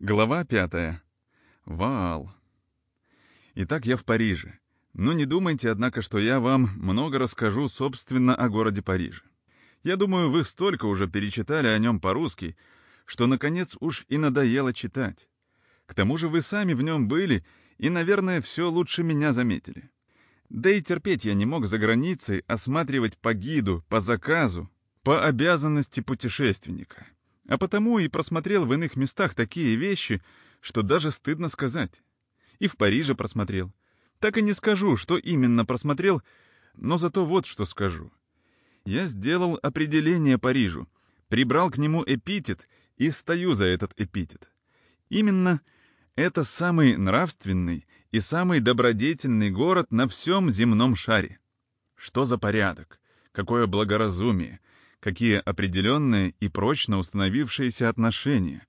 Глава пятая. Ваал. Итак, я в Париже. Но не думайте, однако, что я вам много расскажу, собственно, о городе Париже. Я думаю, вы столько уже перечитали о нем по-русски, что, наконец, уж и надоело читать. К тому же вы сами в нем были и, наверное, все лучше меня заметили. Да и терпеть я не мог за границей осматривать по гиду, по заказу, по обязанности путешественника а потому и просмотрел в иных местах такие вещи, что даже стыдно сказать. И в Париже просмотрел. Так и не скажу, что именно просмотрел, но зато вот что скажу. Я сделал определение Парижу, прибрал к нему эпитет и стою за этот эпитет. Именно это самый нравственный и самый добродетельный город на всем земном шаре. Что за порядок, какое благоразумие, какие определенные и прочно установившиеся отношения,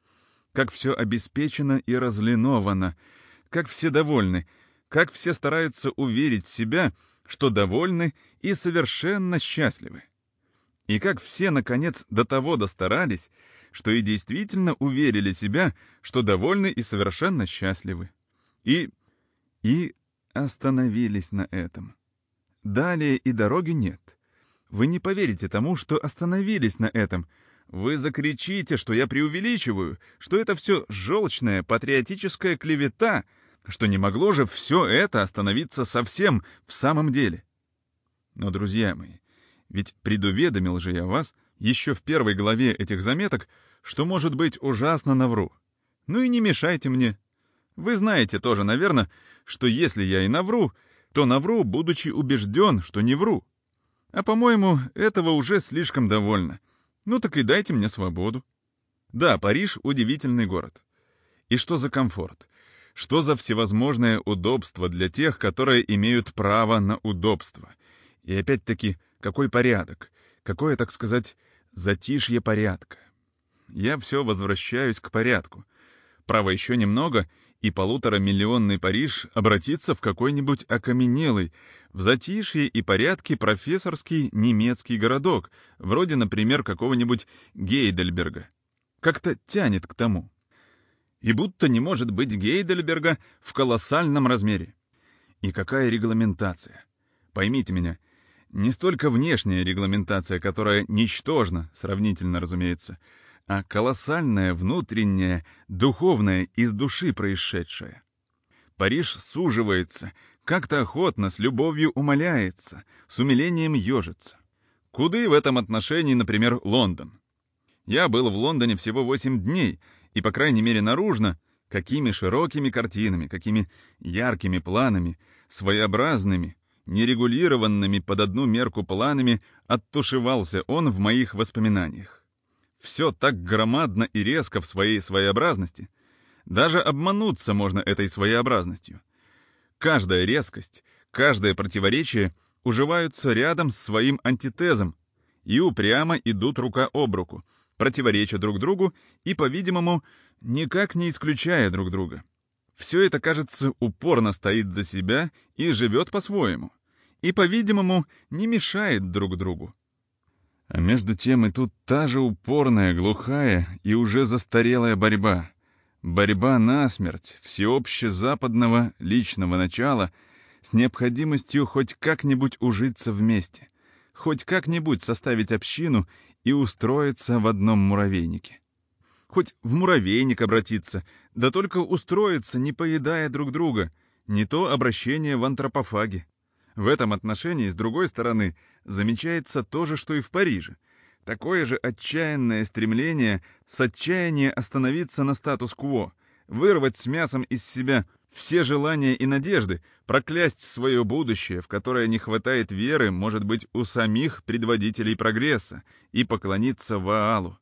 как все обеспечено и разлиновано, как все довольны, как все стараются уверить себя, что довольны и совершенно счастливы. И как все, наконец, до того достарались, что и действительно уверили себя, что довольны и совершенно счастливы. И... и остановились на этом. Далее и дороги нет. Вы не поверите тому, что остановились на этом. Вы закричите, что я преувеличиваю, что это все желчная патриотическая клевета, что не могло же все это остановиться совсем в самом деле. Но, друзья мои, ведь предуведомил же я вас еще в первой главе этих заметок, что может быть ужасно навру. Ну и не мешайте мне. Вы знаете тоже, наверное, что если я и навру, то навру, будучи убежден, что не вру. А по-моему, этого уже слишком довольно. Ну так и дайте мне свободу. Да, Париж — удивительный город. И что за комфорт? Что за всевозможное удобство для тех, которые имеют право на удобство? И опять-таки, какой порядок? Какое, так сказать, затишье порядка? Я все возвращаюсь к порядку. Право еще немного, и полуторамиллионный Париж обратится в какой-нибудь окаменелый, в затишье и порядке профессорский немецкий городок, вроде, например, какого-нибудь Гейдельберга. Как-то тянет к тому. И будто не может быть Гейдельберга в колоссальном размере. И какая регламентация? Поймите меня, не столько внешняя регламентация, которая ничтожна, сравнительно, разумеется, а колоссальная внутренняя, духовная, из души происшедшая. Париж суживается, как-то охотно, с любовью умоляется, с умилением ежится. Куды в этом отношении, например, Лондон? Я был в Лондоне всего 8 дней, и, по крайней мере, наружно, какими широкими картинами, какими яркими планами, своеобразными, нерегулированными под одну мерку планами оттушевался он в моих воспоминаниях. Все так громадно и резко в своей своеобразности. Даже обмануться можно этой своеобразностью. Каждая резкость, каждое противоречие уживаются рядом с своим антитезом и упрямо идут рука об руку, противореча друг другу и, по-видимому, никак не исключая друг друга. Все это, кажется, упорно стоит за себя и живет по-своему. И, по-видимому, не мешает друг другу. А между тем и тут та же упорная, глухая и уже застарелая борьба. Борьба насмерть всеобщезападного личного начала с необходимостью хоть как-нибудь ужиться вместе, хоть как-нибудь составить общину и устроиться в одном муравейнике. Хоть в муравейник обратиться, да только устроиться, не поедая друг друга, не то обращение в антропофаги. В этом отношении, с другой стороны, замечается то же, что и в Париже. Такое же отчаянное стремление с отчаяния остановиться на статус-кво, вырвать с мясом из себя все желания и надежды, проклясть свое будущее, в которое не хватает веры, может быть, у самих предводителей прогресса, и поклониться Ваалу.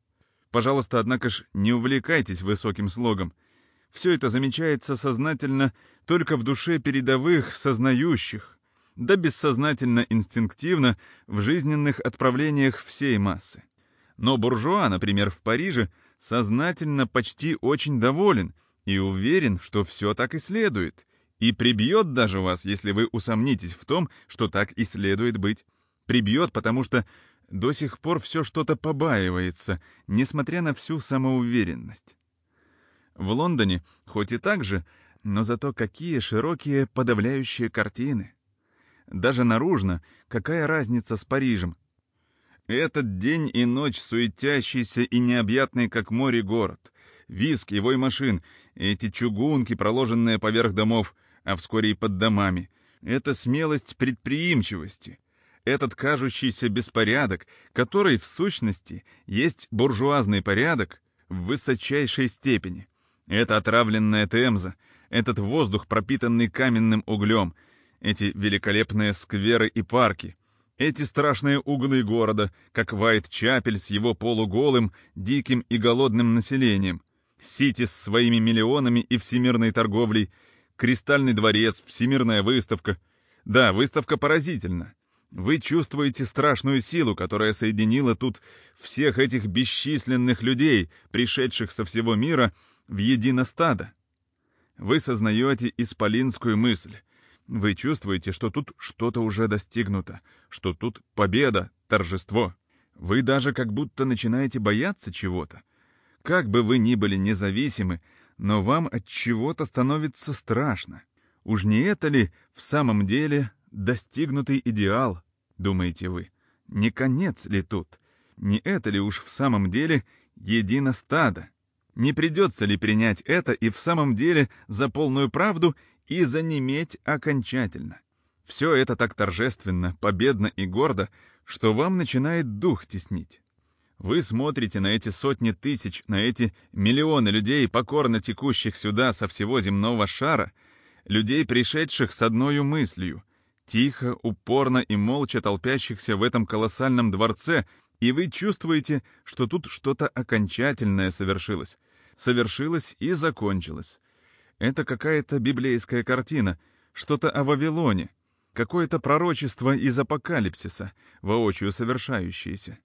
Пожалуйста, однако ж, не увлекайтесь высоким слогом. Все это замечается сознательно только в душе передовых, сознающих, да бессознательно инстинктивно в жизненных отправлениях всей массы. Но буржуа, например, в Париже, сознательно почти очень доволен и уверен, что все так и следует, и прибьет даже вас, если вы усомнитесь в том, что так и следует быть. Прибьет, потому что до сих пор все что-то побаивается, несмотря на всю самоуверенность. В Лондоне хоть и так же, но зато какие широкие подавляющие картины. Даже наружно, какая разница с Парижем? Этот день и ночь суетящийся и необъятный, как море, город. Виск и машин, эти чугунки, проложенные поверх домов, а вскоре и под домами. Это смелость предприимчивости. Этот кажущийся беспорядок, который, в сущности, есть буржуазный порядок в высочайшей степени. Это отравленная темза, этот воздух, пропитанный каменным углем, эти великолепные скверы и парки, эти страшные углы города, как Вайт-Чапель с его полуголым, диким и голодным населением, Сити с своими миллионами и всемирной торговлей, Кристальный дворец, Всемирная выставка. Да, выставка поразительна. Вы чувствуете страшную силу, которая соединила тут всех этих бесчисленных людей, пришедших со всего мира, в едино стадо. Вы сознаете исполинскую мысль. Вы чувствуете, что тут что-то уже достигнуто, что тут победа, торжество. Вы даже как будто начинаете бояться чего-то. Как бы вы ни были независимы, но вам от чего-то становится страшно. Уж не это ли в самом деле достигнутый идеал, думаете вы? Не конец ли тут? Не это ли уж в самом деле едино стадо? Не придется ли принять это и в самом деле за полную правду и занеметь окончательно? Все это так торжественно, победно и гордо, что вам начинает дух теснить. Вы смотрите на эти сотни тысяч, на эти миллионы людей, покорно текущих сюда со всего земного шара, людей, пришедших с одной мыслью, тихо, упорно и молча толпящихся в этом колоссальном дворце, и вы чувствуете, что тут что-то окончательное совершилось, совершилось и закончилось. Это какая-то библейская картина, что-то о Вавилоне, какое-то пророчество из апокалипсиса, воочию совершающееся.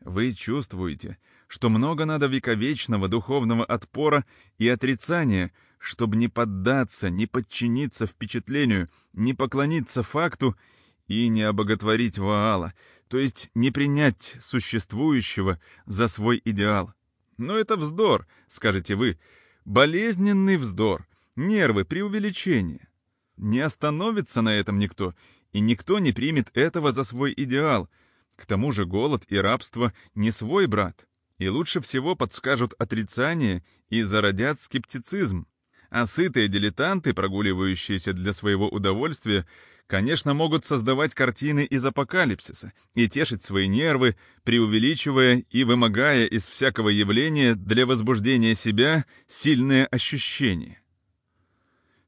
Вы чувствуете, что много надо вековечного духовного отпора и отрицания, чтобы не поддаться, не подчиниться впечатлению, не поклониться факту и не обоготворить Ваала, то есть не принять существующего за свой идеал. Но это вздор, скажете вы, болезненный вздор, нервы, преувеличение. Не остановится на этом никто, и никто не примет этого за свой идеал. К тому же голод и рабство не свой брат, и лучше всего подскажут отрицание и зародят скептицизм. А сытые дилетанты, прогуливающиеся для своего удовольствия, конечно, могут создавать картины из апокалипсиса и тешить свои нервы, преувеличивая и вымогая из всякого явления для возбуждения себя сильные ощущения.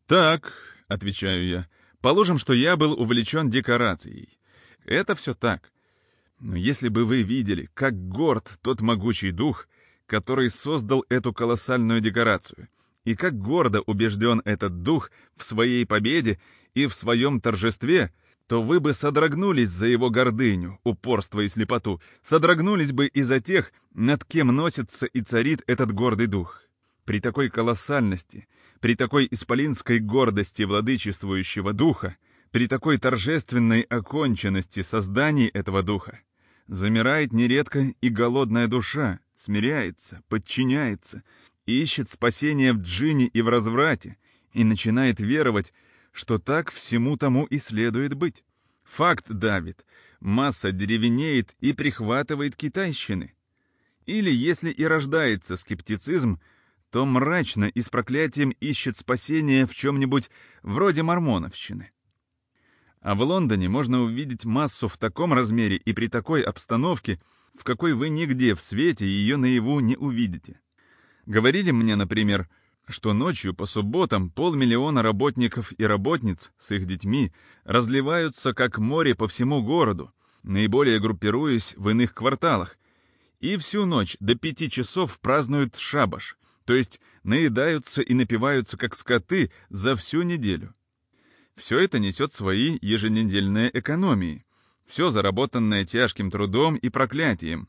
«Так», — отвечаю я, — «положим, что я был увлечен декорацией. Это все так. Но если бы вы видели, как горд тот могучий дух, который создал эту колоссальную декорацию, и как гордо убежден этот дух в своей победе и в своем торжестве, то вы бы содрогнулись за его гордыню, упорство и слепоту, содрогнулись бы и за тех, над кем носится и царит этот гордый дух. При такой колоссальности, при такой исполинской гордости владычествующего духа, при такой торжественной оконченности созданий этого духа, замирает нередко и голодная душа, смиряется, подчиняется, ищет спасения в джине и в разврате и начинает веровать, что так всему тому и следует быть. Факт давит, масса деревенеет и прихватывает китайщины. Или если и рождается скептицизм, то мрачно и с проклятием ищет спасения в чем-нибудь вроде мормоновщины. А в Лондоне можно увидеть массу в таком размере и при такой обстановке, в какой вы нигде в свете ее наяву не увидите. Говорили мне, например, что ночью по субботам полмиллиона работников и работниц с их детьми разливаются как море по всему городу, наиболее группируясь в иных кварталах, и всю ночь до пяти часов празднуют шабаш, то есть наедаются и напиваются как скоты за всю неделю. Все это несет свои еженедельные экономии, все заработанное тяжким трудом и проклятием,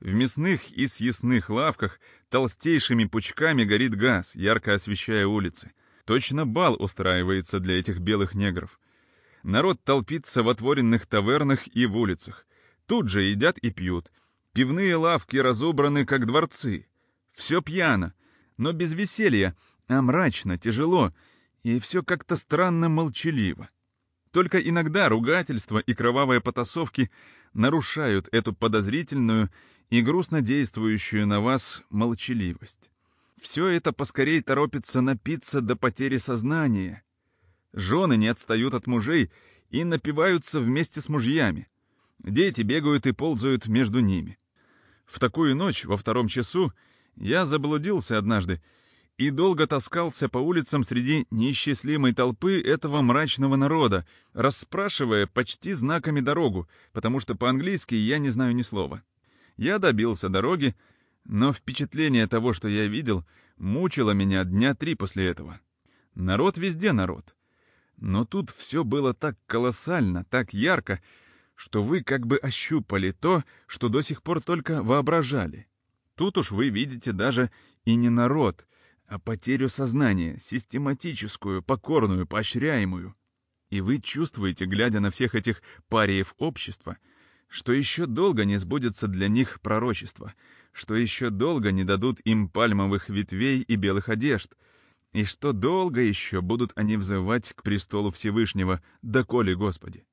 в мясных и съестных лавках толстейшими пучками горит газ, ярко освещая улицы. Точно бал устраивается для этих белых негров. Народ толпится в отворенных тавернах и в улицах. Тут же едят и пьют. Пивные лавки разобраны, как дворцы. Все пьяно. но без веселья, а мрачно, тяжело, и все как-то странно молчаливо. Только иногда ругательства и кровавые потасовки нарушают эту подозрительную и грустно действующую на вас молчаливость. Все это поскорей торопится напиться до потери сознания. Жены не отстают от мужей и напиваются вместе с мужьями. Дети бегают и ползают между ними. В такую ночь, во втором часу, я заблудился однажды и долго таскался по улицам среди неисчислимой толпы этого мрачного народа, расспрашивая почти знаками дорогу, потому что по-английски я не знаю ни слова. Я добился дороги, но впечатление того, что я видел, мучило меня дня три после этого. Народ везде народ. Но тут все было так колоссально, так ярко, что вы как бы ощупали то, что до сих пор только воображали. Тут уж вы видите даже и не народ, а потерю сознания, систематическую, покорную, поощряемую. И вы чувствуете, глядя на всех этих париев общества, что еще долго не сбудется для них пророчество, что еще долго не дадут им пальмовых ветвей и белых одежд, и что долго еще будут они взывать к престолу Всевышнего, доколе Господи.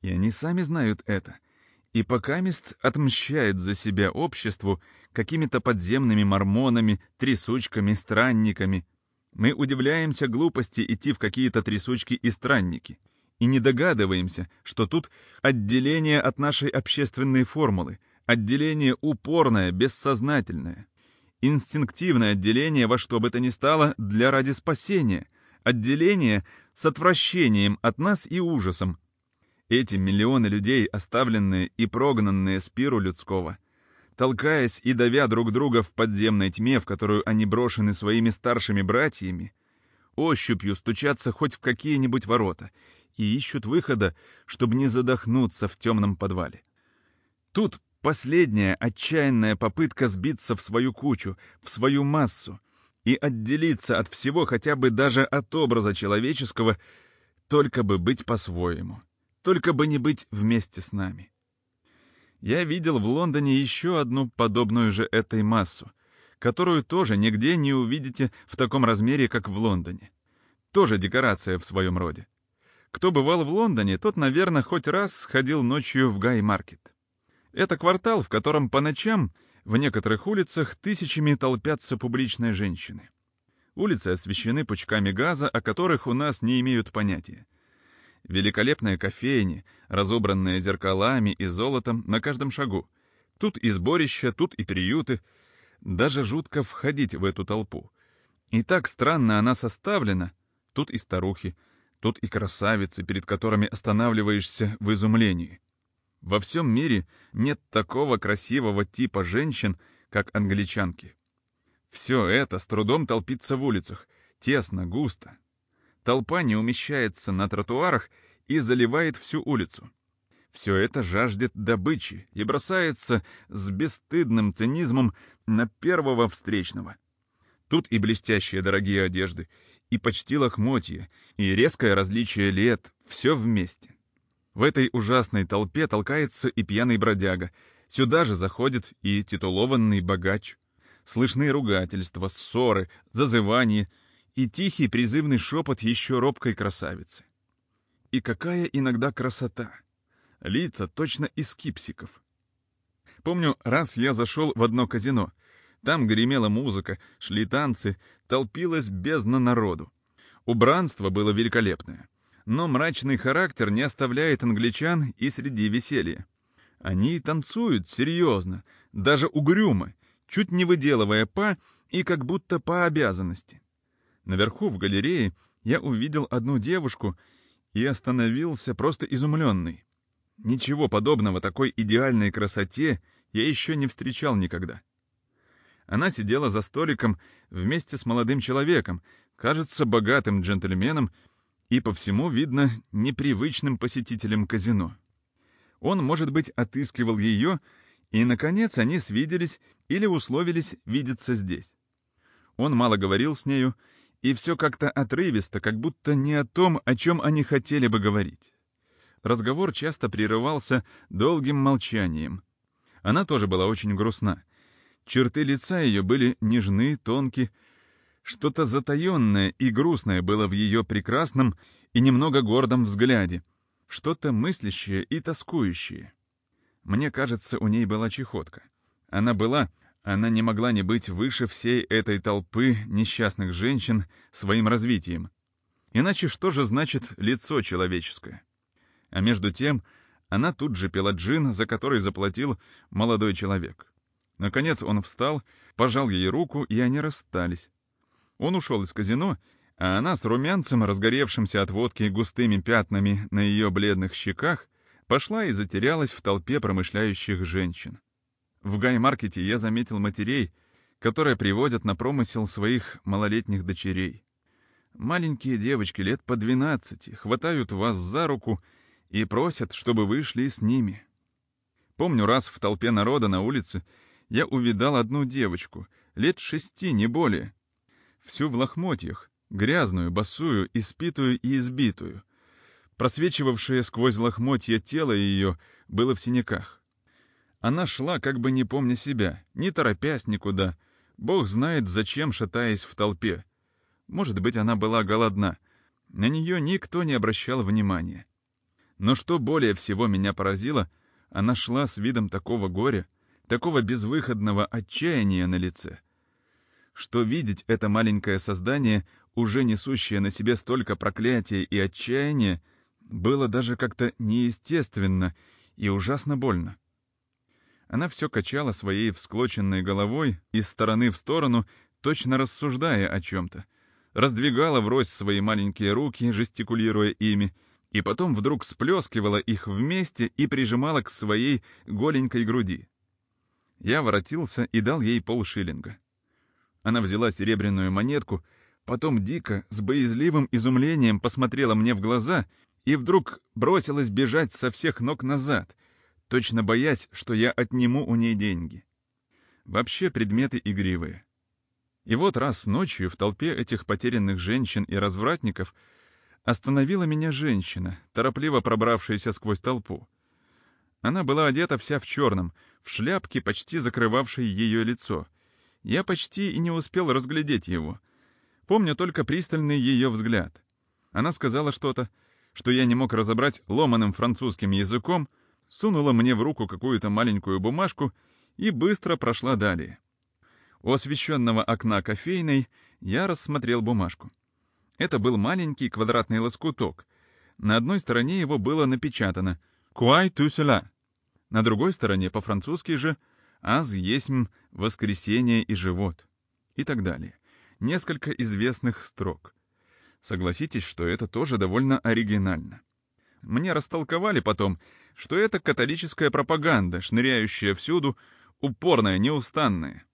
И они сами знают это — и покамест отмщает за себя обществу какими-то подземными мормонами, трясучками, странниками. Мы удивляемся глупости идти в какие-то трясучки и странники. И не догадываемся, что тут отделение от нашей общественной формулы, отделение упорное, бессознательное. Инстинктивное отделение во что бы то ни стало для ради спасения, отделение с отвращением от нас и ужасом, эти миллионы людей, оставленные и прогнанные с пиру людского, толкаясь и давя друг друга в подземной тьме, в которую они брошены своими старшими братьями, ощупью стучатся хоть в какие-нибудь ворота и ищут выхода, чтобы не задохнуться в темном подвале. Тут последняя отчаянная попытка сбиться в свою кучу, в свою массу и отделиться от всего хотя бы даже от образа человеческого, только бы быть по-своему. Только бы не быть вместе с нами. Я видел в Лондоне еще одну подобную же этой массу, которую тоже нигде не увидите в таком размере, как в Лондоне. Тоже декорация в своем роде. Кто бывал в Лондоне, тот, наверное, хоть раз ходил ночью в Гай-маркет. Это квартал, в котором по ночам в некоторых улицах тысячами толпятся публичные женщины. Улицы освещены пучками газа, о которых у нас не имеют понятия. Великолепные кофейни, разобранные зеркалами и золотом на каждом шагу. Тут и сборища, тут и приюты. Даже жутко входить в эту толпу. И так странно она составлена. Тут и старухи, тут и красавицы, перед которыми останавливаешься в изумлении. Во всем мире нет такого красивого типа женщин, как англичанки. Все это с трудом толпится в улицах, тесно, густо, Толпа не умещается на тротуарах и заливает всю улицу. Все это жаждет добычи и бросается с бесстыдным цинизмом на первого встречного. Тут и блестящие дорогие одежды, и почти лохмотья, и резкое различие лет, все вместе. В этой ужасной толпе толкается и пьяный бродяга, сюда же заходит и титулованный богач. Слышны ругательства, ссоры, зазывания — и тихий призывный шепот еще робкой красавицы. И какая иногда красота! Лица точно из кипсиков. Помню, раз я зашел в одно казино. Там гремела музыка, шли танцы, толпилась бездна народу. Убранство было великолепное. Но мрачный характер не оставляет англичан и среди веселья. Они танцуют серьезно, даже угрюмо, чуть не выделывая па и как будто по обязанности. Наверху, в галерее, я увидел одну девушку и остановился просто изумленный. Ничего подобного такой идеальной красоте я еще не встречал никогда. Она сидела за столиком вместе с молодым человеком, кажется, богатым джентльменом и, по всему видно, непривычным посетителем казино. Он, может быть, отыскивал ее, и, наконец, они свиделись или условились видеться здесь. Он мало говорил с нею, и все как-то отрывисто, как будто не о том, о чем они хотели бы говорить. Разговор часто прерывался долгим молчанием. Она тоже была очень грустна. Черты лица ее были нежны, тонки, Что-то затаенное и грустное было в ее прекрасном и немного гордом взгляде, что-то мыслящее и тоскующее. Мне кажется, у ней была чехотка. Она была, она не могла не быть выше всей этой толпы несчастных женщин своим развитием. Иначе что же значит лицо человеческое? А между тем, она тут же пила джин, за который заплатил молодой человек. Наконец он встал, пожал ей руку, и они расстались. Он ушел из казино, а она с румянцем, разгоревшимся от водки густыми пятнами на ее бледных щеках, пошла и затерялась в толпе промышляющих женщин. В гай-маркете я заметил матерей, которые приводят на промысел своих малолетних дочерей. Маленькие девочки лет по 12 хватают вас за руку и просят, чтобы вы шли с ними. Помню, раз в толпе народа на улице я увидал одну девочку, лет шести, не более. Всю в лохмотьях, грязную, босую, испитую и избитую. Просвечивавшее сквозь лохмотья тело ее было в синяках. Она шла, как бы не помня себя, не торопясь никуда, бог знает, зачем шатаясь в толпе. Может быть, она была голодна. На нее никто не обращал внимания. Но что более всего меня поразило, она шла с видом такого горя, такого безвыходного отчаяния на лице, что видеть это маленькое создание, уже несущее на себе столько проклятия и отчаяния, было даже как-то неестественно и ужасно больно. Она все качала своей всклоченной головой из стороны в сторону, точно рассуждая о чем-то. Раздвигала врозь свои маленькие руки, жестикулируя ими, и потом вдруг сплескивала их вместе и прижимала к своей голенькой груди. Я воротился и дал ей полшиллинга. Она взяла серебряную монетку, потом дико, с боязливым изумлением посмотрела мне в глаза и вдруг бросилась бежать со всех ног назад, точно боясь, что я отниму у ней деньги. Вообще предметы игривые. И вот раз ночью в толпе этих потерянных женщин и развратников остановила меня женщина, торопливо пробравшаяся сквозь толпу. Она была одета вся в черном, в шляпке, почти закрывавшей ее лицо. Я почти и не успел разглядеть его. Помню только пристальный ее взгляд. Она сказала что-то, что я не мог разобрать ломаным французским языком, сунула мне в руку какую-то маленькую бумажку и быстро прошла далее. У освещенного окна кофейной я рассмотрел бумажку. Это был маленький квадратный лоскуток. На одной стороне его было напечатано «Куай ту cela». На другой стороне по-французски же «Аз есмь воскресенье и живот» и так далее. Несколько известных строк — Согласитесь, что это тоже довольно оригинально. Мне растолковали потом, что это католическая пропаганда, шныряющая всюду, упорная, неустанная.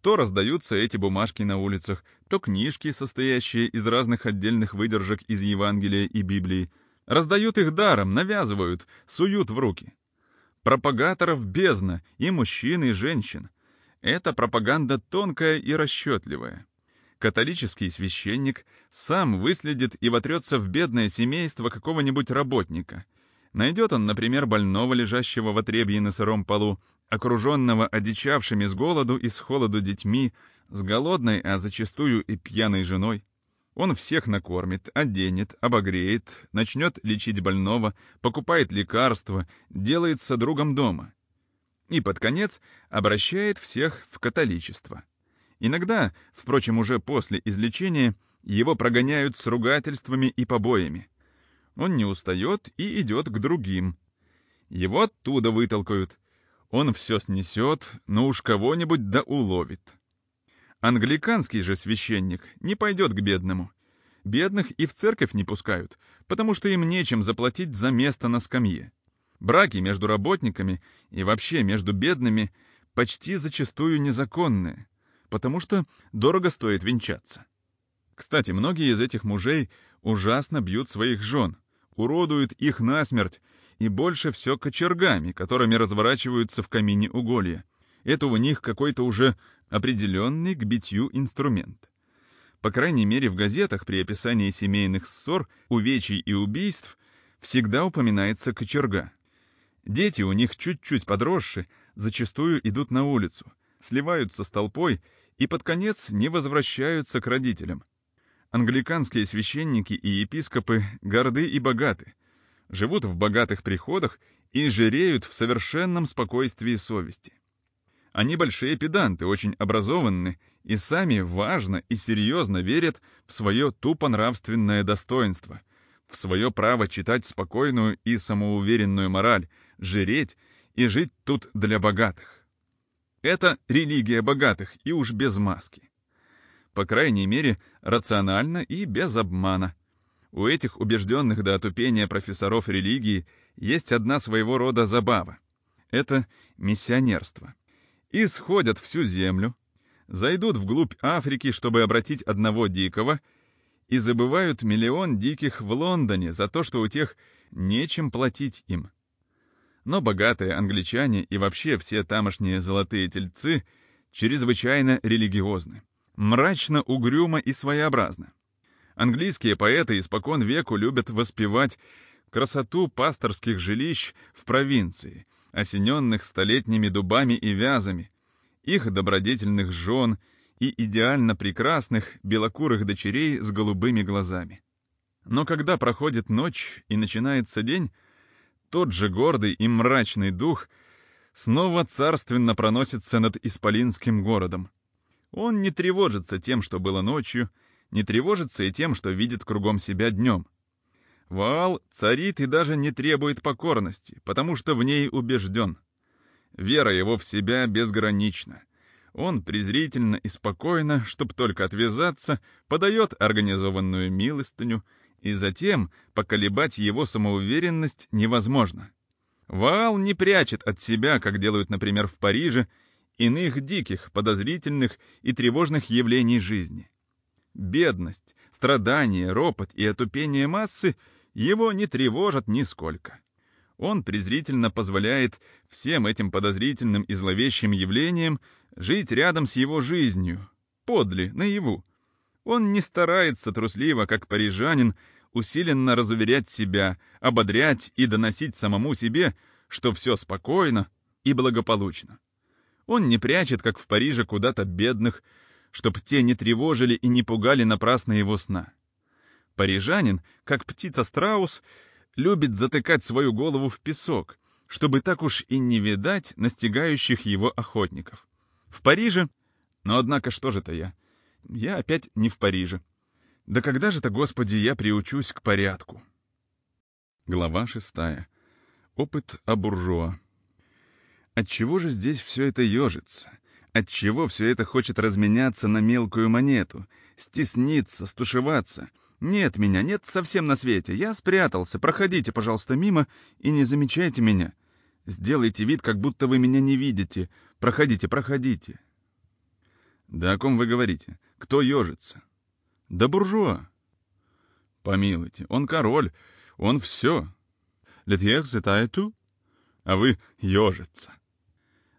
То раздаются эти бумажки на улицах, то книжки, состоящие из разных отдельных выдержек из Евангелия и Библии. Раздают их даром, навязывают, суют в руки. Пропагаторов бездна, и мужчин, и женщин. Это пропаганда тонкая и расчетливая католический священник сам выследит и вотрется в бедное семейство какого-нибудь работника. Найдет он, например, больного, лежащего в отребье на сыром полу, окруженного одичавшими с голоду и с холоду детьми, с голодной, а зачастую и пьяной женой. Он всех накормит, оденет, обогреет, начнет лечить больного, покупает лекарства, делается другом дома. И под конец обращает всех в католичество. Иногда, впрочем, уже после излечения, его прогоняют с ругательствами и побоями. Он не устает и идет к другим. Его оттуда вытолкают. Он все снесет, но уж кого-нибудь да уловит. Англиканский же священник не пойдет к бедному. Бедных и в церковь не пускают, потому что им нечем заплатить за место на скамье. Браки между работниками и вообще между бедными почти зачастую незаконные потому что дорого стоит венчаться. Кстати, многие из этих мужей ужасно бьют своих жен, уродуют их насмерть, и больше все кочергами, которыми разворачиваются в камине уголья. Это у них какой-то уже определенный к битью инструмент. По крайней мере, в газетах при описании семейных ссор, увечий и убийств всегда упоминается кочерга. Дети у них чуть-чуть подросшие, зачастую идут на улицу, сливаются с толпой и под конец не возвращаются к родителям. Англиканские священники и епископы горды и богаты, живут в богатых приходах и жиреют в совершенном спокойствии совести. Они большие педанты, очень образованны и сами важно и серьезно верят в свое тупо нравственное достоинство, в свое право читать спокойную и самоуверенную мораль, жиреть и жить тут для богатых. Это религия богатых, и уж без маски. По крайней мере, рационально и без обмана. У этих убежденных до отупения профессоров религии есть одна своего рода забава. Это миссионерство. Исходят всю землю, зайдут вглубь Африки, чтобы обратить одного дикого, и забывают миллион диких в Лондоне за то, что у тех нечем платить им. Но богатые англичане и вообще все тамошние золотые тельцы чрезвычайно религиозны, мрачно, угрюмо и своеобразно. Английские поэты испокон веку любят воспевать красоту пасторских жилищ в провинции, осененных столетними дубами и вязами, их добродетельных жен и идеально прекрасных белокурых дочерей с голубыми глазами. Но когда проходит ночь и начинается день, тот же гордый и мрачный дух снова царственно проносится над Исполинским городом. Он не тревожится тем, что было ночью, не тревожится и тем, что видит кругом себя днем. Ваал царит и даже не требует покорности, потому что в ней убежден. Вера его в себя безгранична. Он презрительно и спокойно, чтоб только отвязаться, подает организованную милостыню, и затем поколебать его самоуверенность невозможно. Ваал не прячет от себя, как делают, например, в Париже, иных диких, подозрительных и тревожных явлений жизни. Бедность, страдания, ропот и отупение массы его не тревожат нисколько. Он презрительно позволяет всем этим подозрительным и зловещим явлениям жить рядом с его жизнью, подле, наяву. Он не старается трусливо, как парижанин, усиленно разуверять себя, ободрять и доносить самому себе, что все спокойно и благополучно. Он не прячет, как в Париже, куда-то бедных, чтоб те не тревожили и не пугали напрасно его сна. Парижанин, как птица-страус, любит затыкать свою голову в песок, чтобы так уж и не видать настигающих его охотников. В Париже... Но однако что же-то я? Я опять не в Париже. Да когда же-то, Господи, я приучусь к порядку? Глава шестая. Опыт о буржуа. Отчего же здесь все это ежится? Отчего все это хочет разменяться на мелкую монету, стесниться, стушеваться? Нет меня, нет совсем на свете. Я спрятался. Проходите, пожалуйста, мимо и не замечайте меня. Сделайте вид, как будто вы меня не видите. Проходите, проходите. Да о ком вы говорите? Кто ежится? Да буржуа. Помилуйте, он король, он все. Летьех ту, а вы ежится.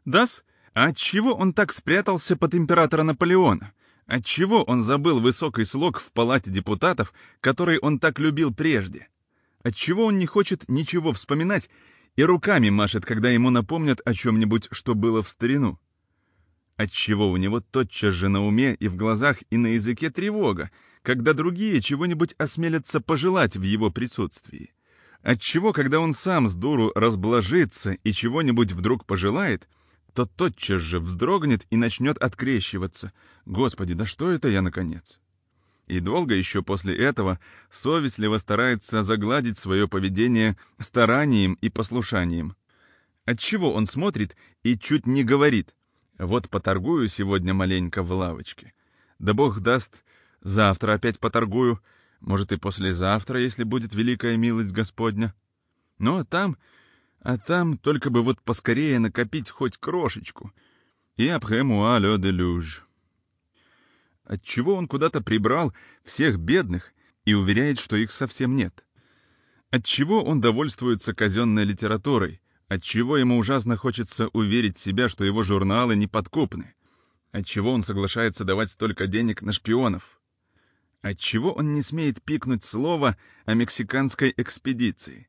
Дас, а отчего он так спрятался под императора Наполеона? Отчего он забыл высокий слог в палате депутатов, который он так любил прежде? Отчего он не хочет ничего вспоминать и руками машет, когда ему напомнят о чем-нибудь, что было в старину? Отчего у него тотчас же на уме и в глазах и на языке тревога, когда другие чего-нибудь осмелятся пожелать в его присутствии? Отчего, когда он сам с дуру разблажится и чего-нибудь вдруг пожелает, то тотчас же вздрогнет и начнет открещиваться. Господи, да что это я, наконец? И долго еще после этого совестливо старается загладить свое поведение старанием и послушанием. Отчего он смотрит и чуть не говорит, вот поторгую сегодня маленько в лавочке. Да бог даст, завтра опять поторгую, может и послезавтра, если будет великая милость Господня. А там, а там только бы вот поскорее накопить хоть крошечку. И le déluge. Отчего он куда-то прибрал всех бедных и уверяет, что их совсем нет? Отчего он довольствуется казенной литературой, Отчего ему ужасно хочется уверить себя, что его журналы неподкупны? Отчего он соглашается давать столько денег на шпионов? Отчего он не смеет пикнуть слово о мексиканской экспедиции?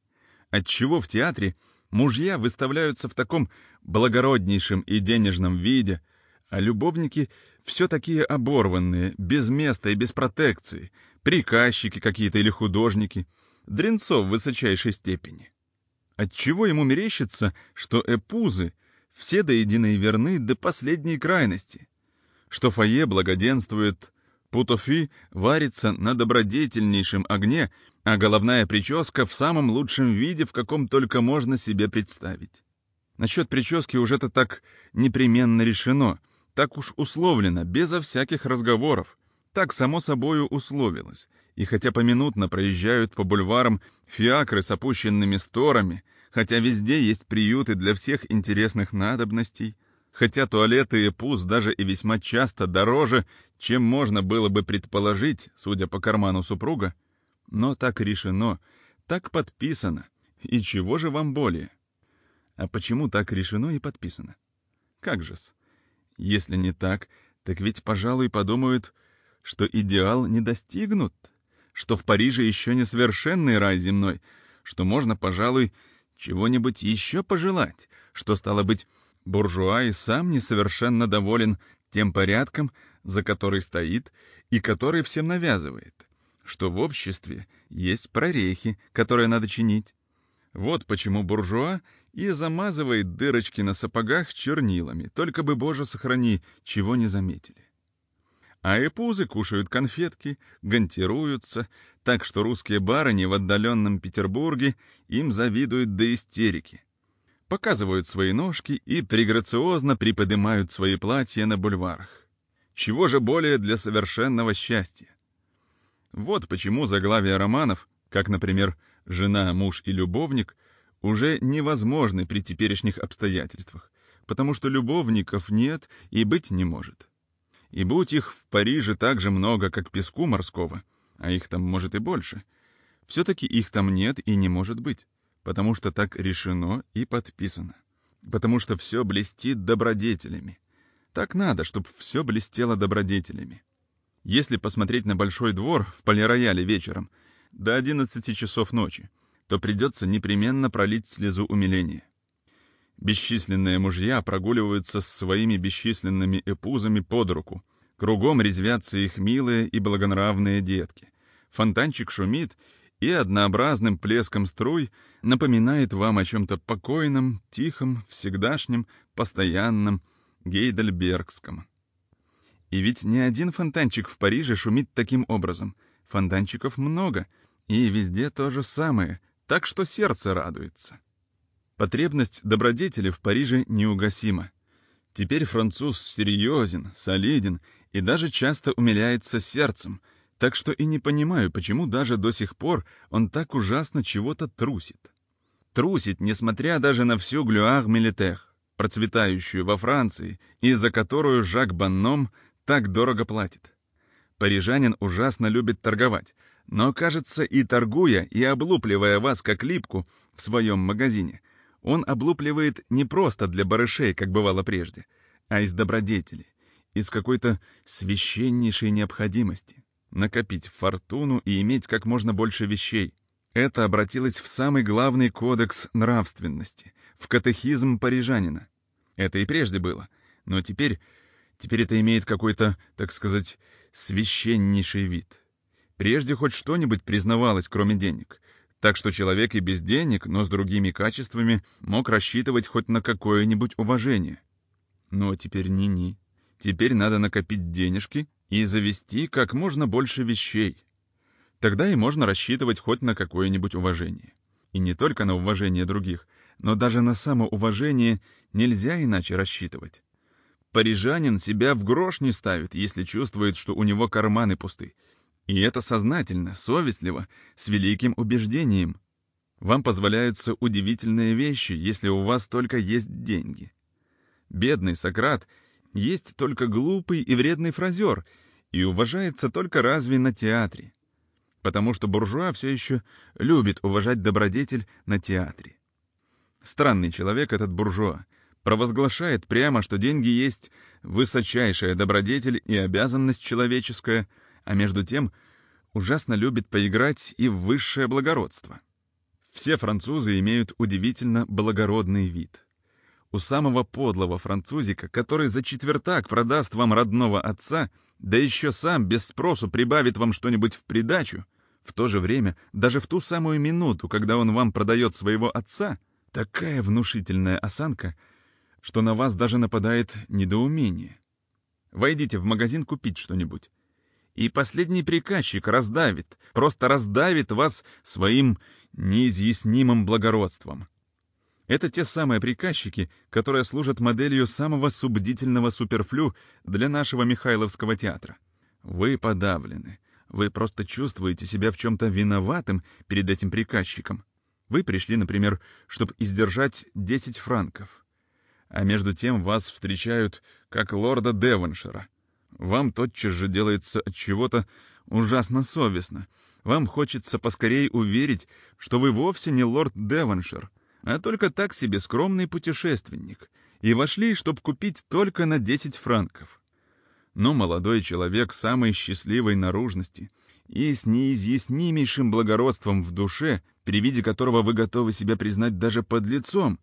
Отчего в театре мужья выставляются в таком благороднейшем и денежном виде, А любовники все такие оборванные, без места и без протекции, приказчики какие-то или художники, дренцов в высочайшей степени. Отчего ему мерещится, что эпузы все до единой верны до последней крайности, что фойе благоденствует, путофи варится на добродетельнейшем огне, а головная прическа в самом лучшем виде, в каком только можно себе представить. Насчет прически уже-то так непременно решено, так уж условлено, безо всяких разговоров. Так само собою условилось. И хотя поминутно проезжают по бульварам фиакры с опущенными сторами, хотя везде есть приюты для всех интересных надобностей, хотя туалеты и пуз даже и весьма часто дороже, чем можно было бы предположить, судя по карману супруга, но так решено, так подписано. И чего же вам более? А почему так решено и подписано? Как же-с? Если не так, так ведь, пожалуй, подумают, что идеал не достигнут, что в Париже еще не совершенный рай земной, что можно, пожалуй, чего-нибудь еще пожелать, что, стало быть, буржуа и сам несовершенно доволен тем порядком, за который стоит и который всем навязывает, что в обществе есть прорехи, которые надо чинить. Вот почему буржуа и замазывает дырочки на сапогах чернилами, только бы, боже, сохрани, чего не заметили. А эпузы кушают конфетки, гантируются, так что русские барыни в отдаленном Петербурге им завидуют до истерики. Показывают свои ножки и преграциозно приподнимают свои платья на бульварах. Чего же более для совершенного счастья? Вот почему заглавия романов, как, например, «Жена, муж и любовник», уже невозможны при теперешних обстоятельствах, потому что любовников нет и быть не может. И будь их в Париже так же много, как песку морского, а их там может и больше, все-таки их там нет и не может быть, потому что так решено и подписано, потому что все блестит добродетелями. Так надо, чтобы все блестело добродетелями. Если посмотреть на большой двор в полирояле вечером до 11 часов ночи, то придется непременно пролить слезу умиления. Бесчисленные мужья прогуливаются с своими бесчисленными эпузами под руку. Кругом резвятся их милые и благонравные детки. Фонтанчик шумит, и однообразным плеском струй напоминает вам о чем-то покойном, тихом, всегдашнем, постоянном, гейдельбергском. И ведь ни один фонтанчик в Париже шумит таким образом. Фонтанчиков много, и везде то же самое, так что сердце радуется. Потребность добродетели в Париже неугасима. Теперь француз серьезен, солиден и даже часто умиляется сердцем, так что и не понимаю, почему даже до сих пор он так ужасно чего-то трусит. Трусит, несмотря даже на всю глюар милитер, процветающую во Франции, и за которую Жак Банном так дорого платит. Парижанин ужасно любит торговать, но, кажется, и торгуя, и облупливая вас как липку в своем магазине, он облупливает не просто для барышей, как бывало прежде, а из добродетели, из какой-то священнейшей необходимости накопить фортуну и иметь как можно больше вещей. Это обратилось в самый главный кодекс нравственности, в катехизм парижанина. Это и прежде было, но теперь, теперь это имеет какой-то, так сказать, священнейший вид. Прежде хоть что-нибудь признавалось, кроме денег. Так что человек и без денег, но с другими качествами, мог рассчитывать хоть на какое-нибудь уважение. Но теперь ни-ни. Теперь надо накопить денежки и завести как можно больше вещей. Тогда и можно рассчитывать хоть на какое-нибудь уважение. И не только на уважение других, но даже на самоуважение нельзя иначе рассчитывать. Парижанин себя в грош не ставит, если чувствует, что у него карманы пусты, и это сознательно, совестливо, с великим убеждением. Вам позволяются удивительные вещи, если у вас только есть деньги. Бедный Сократ есть только глупый и вредный фразер и уважается только разве на театре. Потому что буржуа все еще любит уважать добродетель на театре. Странный человек этот буржуа, провозглашает прямо, что деньги есть высочайшая добродетель и обязанность человеческая — а между тем ужасно любит поиграть и в высшее благородство. Все французы имеют удивительно благородный вид. У самого подлого французика, который за четвертак продаст вам родного отца, да еще сам без спросу прибавит вам что-нибудь в придачу, в то же время, даже в ту самую минуту, когда он вам продает своего отца, такая внушительная осанка, что на вас даже нападает недоумение. Войдите в магазин купить что-нибудь. И последний приказчик раздавит, просто раздавит вас своим неизъяснимым благородством. Это те самые приказчики, которые служат моделью самого субдительного суперфлю для нашего Михайловского театра. Вы подавлены. Вы просто чувствуете себя в чем-то виноватым перед этим приказчиком. Вы пришли, например, чтобы издержать 10 франков. А между тем вас встречают как лорда Девоншира. Вам тотчас же делается от чего-то ужасно совестно. Вам хочется поскорей уверить, что вы вовсе не лорд Девоншир, а только так себе скромный путешественник, и вошли, чтобы купить только на 10 франков. Но молодой человек самой счастливой наружности и с неизъяснимейшим благородством в душе, при виде которого вы готовы себя признать даже под лицом,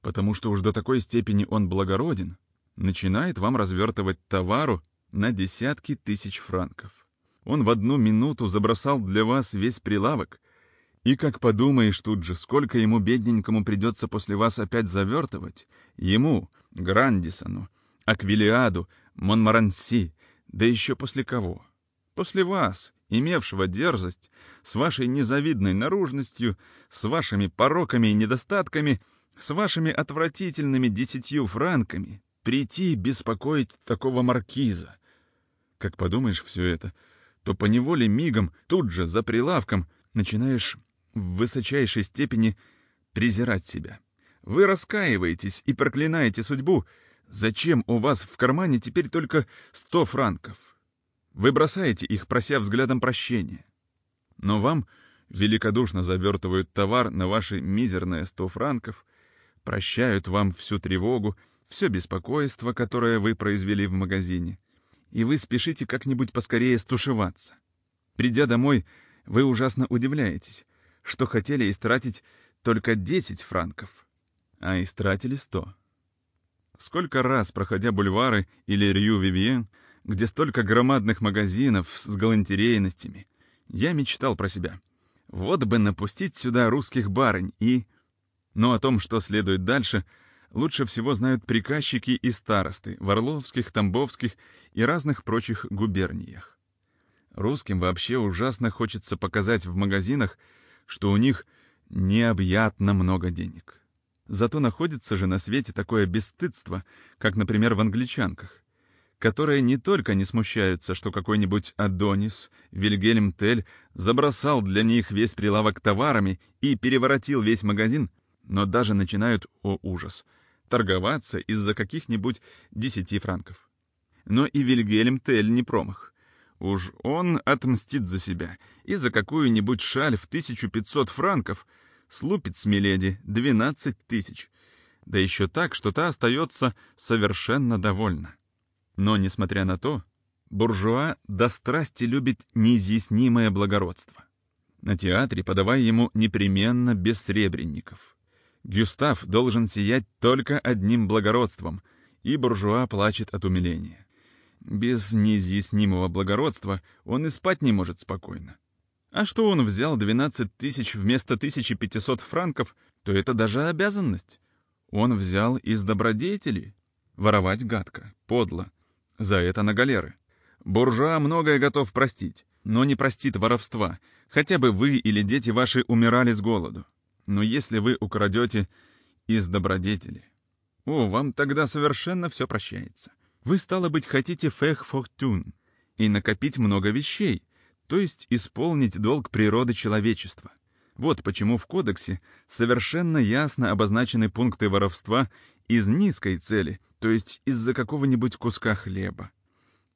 потому что уж до такой степени он благороден, начинает вам развертывать товару на десятки тысяч франков. Он в одну минуту забросал для вас весь прилавок, и как подумаешь тут же, сколько ему бедненькому придется после вас опять завертывать, ему, Грандисону, Аквилиаду, Монмаранси, да еще после кого? После вас, имевшего дерзость, с вашей незавидной наружностью, с вашими пороками и недостатками, с вашими отвратительными десятью франками, прийти беспокоить такого маркиза. Как подумаешь все это, то поневоле мигом, тут же, за прилавком, начинаешь в высочайшей степени презирать себя. Вы раскаиваетесь и проклинаете судьбу. Зачем у вас в кармане теперь только сто франков? Вы бросаете их, прося взглядом прощения. Но вам великодушно завертывают товар на ваши мизерные сто франков, прощают вам всю тревогу, все беспокойство, которое вы произвели в магазине, и вы спешите как-нибудь поскорее стушеваться. Придя домой, вы ужасно удивляетесь что хотели истратить только 10 франков, а истратили 100. Сколько раз, проходя бульвары или Рью-Вивьен, где столько громадных магазинов с галантерейностями, я мечтал про себя. Вот бы напустить сюда русских барынь и... Но о том, что следует дальше, лучше всего знают приказчики и старосты в Орловских, Тамбовских и разных прочих губерниях. Русским вообще ужасно хочется показать в магазинах, что у них необъятно много денег. Зато находится же на свете такое бесстыдство, как, например, в англичанках, которые не только не смущаются, что какой-нибудь Адонис, Вильгельм Тель забросал для них весь прилавок товарами и переворотил весь магазин, но даже начинают, о ужас, торговаться из-за каких-нибудь десяти франков. Но и Вильгельм Тель не промах. Уж он отмстит за себя и за какую-нибудь шаль в 1500 франков слупит с Миледи 12 тысяч. Да еще так, что та остается совершенно довольна. Но, несмотря на то, буржуа до страсти любит неизъяснимое благородство. На театре подавай ему непременно без сребренников. Гюстав должен сиять только одним благородством, и буржуа плачет от умиления. Без неизъяснимого благородства он и спать не может спокойно. А что он взял 12 тысяч вместо 1500 франков, то это даже обязанность. Он взял из добродетели. Воровать гадко, подло. За это на галеры. Буржуа многое готов простить, но не простит воровства. Хотя бы вы или дети ваши умирали с голоду. Но если вы украдете из добродетели, о, вам тогда совершенно все прощается. Вы, стало быть, хотите фэх фортюн и накопить много вещей, то есть исполнить долг природы человечества. Вот почему в кодексе совершенно ясно обозначены пункты воровства из низкой цели, то есть из-за какого-нибудь куска хлеба,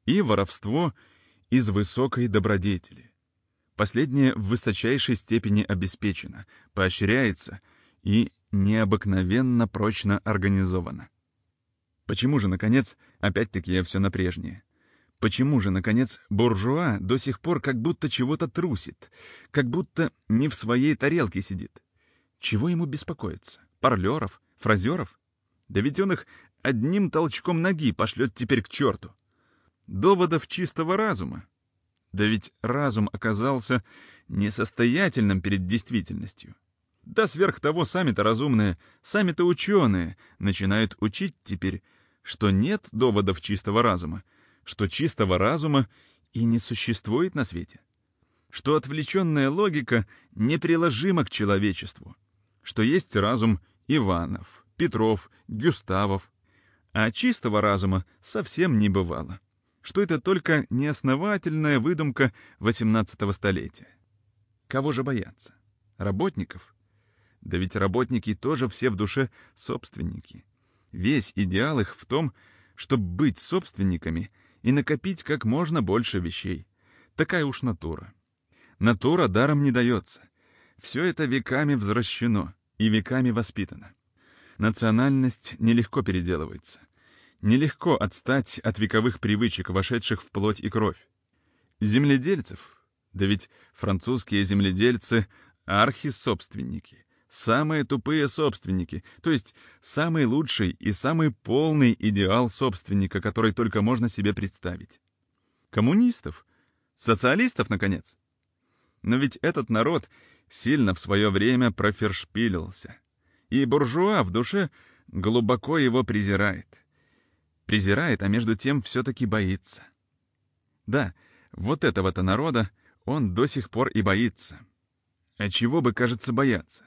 и воровство из высокой добродетели. Последнее в высочайшей степени обеспечено, поощряется и необыкновенно прочно организовано. Почему же, наконец, опять-таки я все на прежнее? Почему же, наконец, буржуа до сих пор как будто чего-то трусит, как будто не в своей тарелке сидит? Чего ему беспокоиться? Парлеров? Фразеров? Да ведь он их одним толчком ноги пошлет теперь к черту. Доводов чистого разума. Да ведь разум оказался несостоятельным перед действительностью. Да сверх того, сами-то разумные, сами-то ученые начинают учить теперь, что нет доводов чистого разума, что чистого разума и не существует на свете, что отвлеченная логика неприложима к человечеству, что есть разум Иванов, Петров, Гюставов, а чистого разума совсем не бывало, что это только неосновательная выдумка XVIII столетия. Кого же бояться? Работников? Да ведь работники тоже все в душе собственники. Весь идеал их в том, чтобы быть собственниками и накопить как можно больше вещей. Такая уж натура. Натура даром не дается. Все это веками возвращено и веками воспитано. Национальность нелегко переделывается. Нелегко отстать от вековых привычек, вошедших в плоть и кровь. Земледельцев, да ведь французские земледельцы — архисобственники, самые тупые собственники, то есть самый лучший и самый полный идеал собственника, который только можно себе представить. Коммунистов? Социалистов, наконец? Но ведь этот народ сильно в свое время профершпилился. И буржуа в душе глубоко его презирает. Презирает, а между тем все-таки боится. Да, вот этого-то народа он до сих пор и боится. А чего бы, кажется, бояться?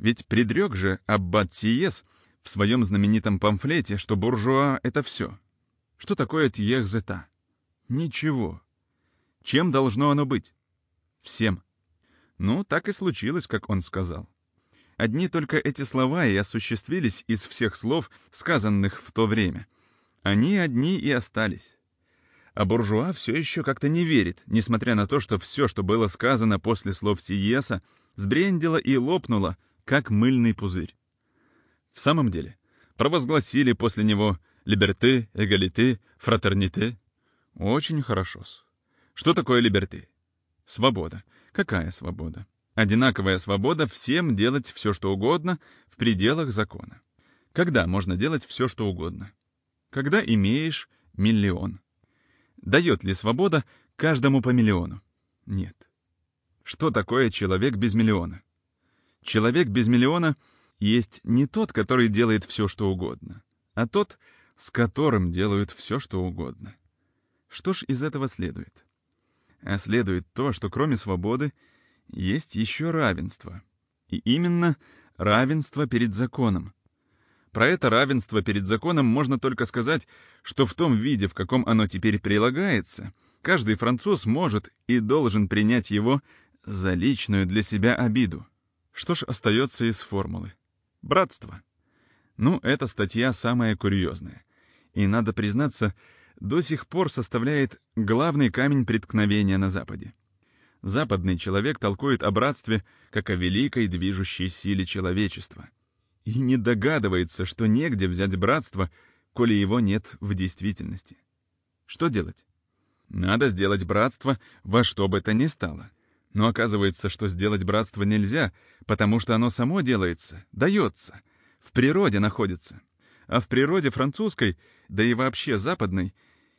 Ведь предрек же Аббат Сиес в своем знаменитом памфлете, что буржуа — это все. Что такое тьехзета? Ничего. Чем должно оно быть? Всем. Ну, так и случилось, как он сказал. Одни только эти слова и осуществились из всех слов, сказанных в то время. Они одни и остались. А буржуа все еще как-то не верит, несмотря на то, что все, что было сказано после слов Сиеса, сбрендило и лопнуло, как мыльный пузырь. В самом деле, провозгласили после него «либерты», «эгалите», «фратерните». Очень хорошо. Что такое либерты? Свобода. Какая свобода? Одинаковая свобода всем делать все, что угодно в пределах закона. Когда можно делать все, что угодно? Когда имеешь миллион. Дает ли свобода каждому по миллиону? Нет. Что такое человек без миллиона? Человек без миллиона есть не тот, который делает все, что угодно, а тот, с которым делают все, что угодно. Что ж из этого следует? А следует то, что кроме свободы есть еще равенство. И именно равенство перед законом. Про это равенство перед законом можно только сказать, что в том виде, в каком оно теперь прилагается, каждый француз может и должен принять его за личную для себя обиду. Что ж остается из формулы? Братство. Ну, эта статья самая курьезная. И, надо признаться, до сих пор составляет главный камень преткновения на Западе. Западный человек толкует о братстве как о великой движущей силе человечества. И не догадывается, что негде взять братство, коли его нет в действительности. Что делать? Надо сделать братство во что бы то ни стало — но оказывается, что сделать братство нельзя, потому что оно само делается, дается, в природе находится. А в природе французской, да и вообще западной,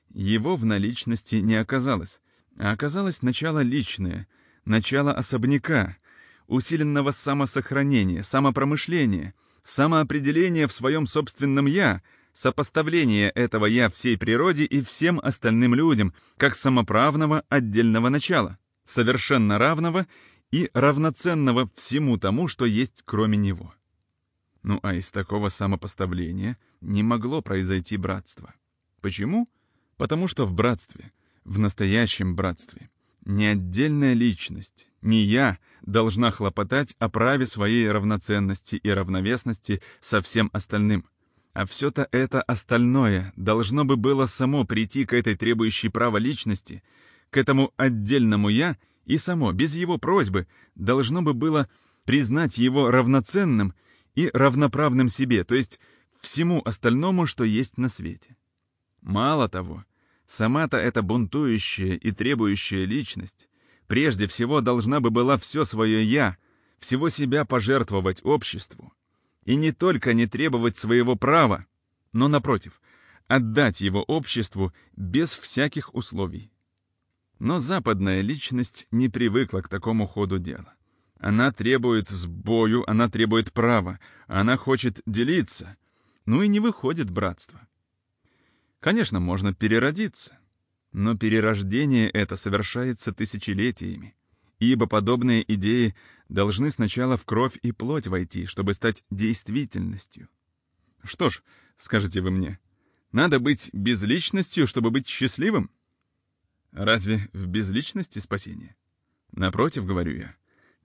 его в наличности не оказалось, а оказалось начало личное, начало особняка, усиленного самосохранения, самопромышления, самоопределения в своем собственном «я», сопоставление этого «я» всей природе и всем остальным людям, как самоправного отдельного начала совершенно равного и равноценного всему тому, что есть кроме него. Ну а из такого самопоставления не могло произойти братство. Почему? Потому что в братстве, в настоящем братстве, не отдельная личность, не я должна хлопотать о праве своей равноценности и равновесности со всем остальным. А все-то это остальное должно бы было само прийти к этой требующей права личности, к этому отдельному «я» и само, без его просьбы, должно бы было признать его равноценным и равноправным себе, то есть всему остальному, что есть на свете. Мало того, сама-то эта бунтующая и требующая личность прежде всего должна бы была все свое «я», всего себя пожертвовать обществу, И не только не требовать своего права, но, напротив, отдать его обществу без всяких условий. Но западная личность не привыкла к такому ходу дела. Она требует сбою, она требует права, она хочет делиться. Ну и не выходит братство. Конечно, можно переродиться, но перерождение это совершается тысячелетиями, ибо подобные идеи должны сначала в кровь и плоть войти, чтобы стать действительностью. Что ж, скажете вы мне, надо быть безличностью, чтобы быть счастливым? Разве в безличности спасение? Напротив, говорю я,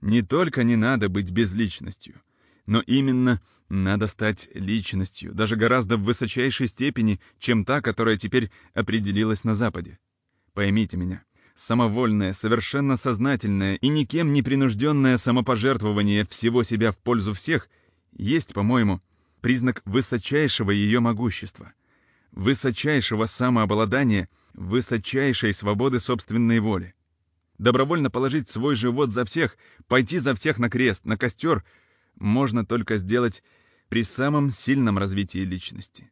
не только не надо быть безличностью, но именно надо стать личностью, даже гораздо в высочайшей степени, чем та, которая теперь определилась на Западе. Поймите меня, самовольное, совершенно сознательное и никем не принужденное самопожертвование всего себя в пользу всех есть, по-моему, признак высочайшего ее могущества, высочайшего самообладания, высочайшей свободы собственной воли. Добровольно положить свой живот за всех, пойти за всех на крест, на костер — можно только сделать при самом сильном развитии личности.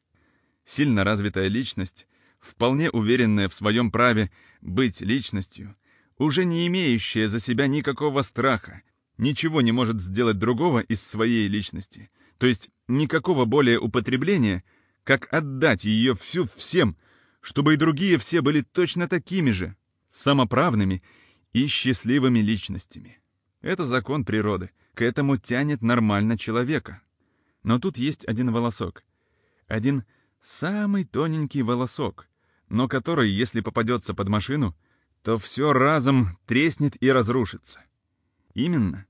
Сильно развитая личность, вполне уверенная в своем праве быть личностью, уже не имеющая за себя никакого страха, ничего не может сделать другого из своей личности, то есть никакого более употребления, как отдать ее всю всем, чтобы и другие все были точно такими же, самоправными и счастливыми личностями. Это закон природы — к этому тянет нормально человека. Но тут есть один волосок. Один самый тоненький волосок, но который, если попадется под машину, то все разом треснет и разрушится. Именно.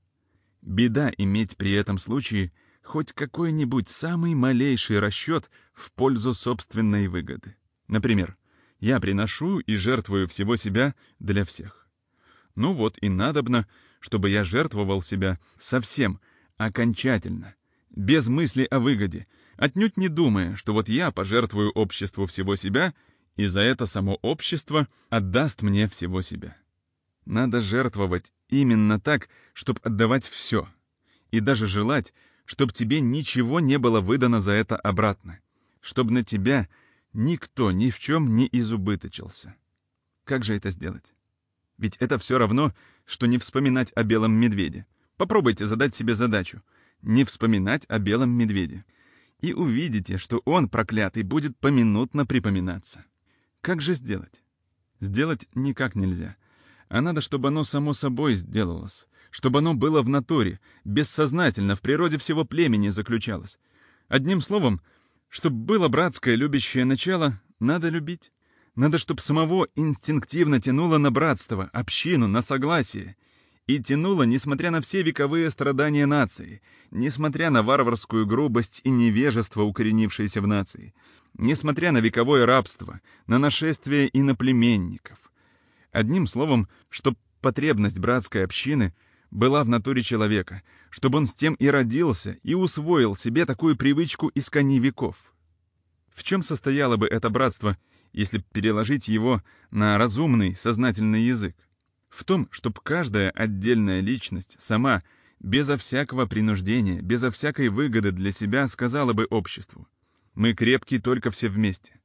Беда иметь при этом случае хоть какой-нибудь самый малейший расчет в пользу собственной выгоды. Например, я приношу и жертвую всего себя для всех. Ну вот и надобно, чтобы я жертвовал себя совсем, окончательно, без мысли о выгоде, отнюдь не думая, что вот я пожертвую обществу всего себя, и за это само общество отдаст мне всего себя. Надо жертвовать именно так, чтобы отдавать все, и даже желать, чтобы тебе ничего не было выдано за это обратно, чтобы на тебя никто ни в чем не изубыточился. Как же это сделать? Ведь это все равно, что не вспоминать о белом медведе. Попробуйте задать себе задачу — не вспоминать о белом медведе. И увидите, что он, проклятый, будет поминутно припоминаться. Как же сделать? Сделать никак нельзя. А надо, чтобы оно само собой сделалось, чтобы оно было в натуре, бессознательно, в природе всего племени заключалось. Одним словом, чтобы было братское любящее начало, надо любить. Надо, чтобы самого инстинктивно тянуло на братство, общину, на согласие. И тянуло, несмотря на все вековые страдания нации, несмотря на варварскую грубость и невежество, укоренившееся в нации, несмотря на вековое рабство, на нашествие иноплеменников. Одним словом, чтоб потребность братской общины была в натуре человека, чтобы он с тем и родился, и усвоил себе такую привычку из коней веков. В чем состояло бы это братство, если переложить его на разумный, сознательный язык. В том, чтобы каждая отдельная личность сама, безо всякого принуждения, безо всякой выгоды для себя сказала бы обществу. Мы крепкие только все вместе.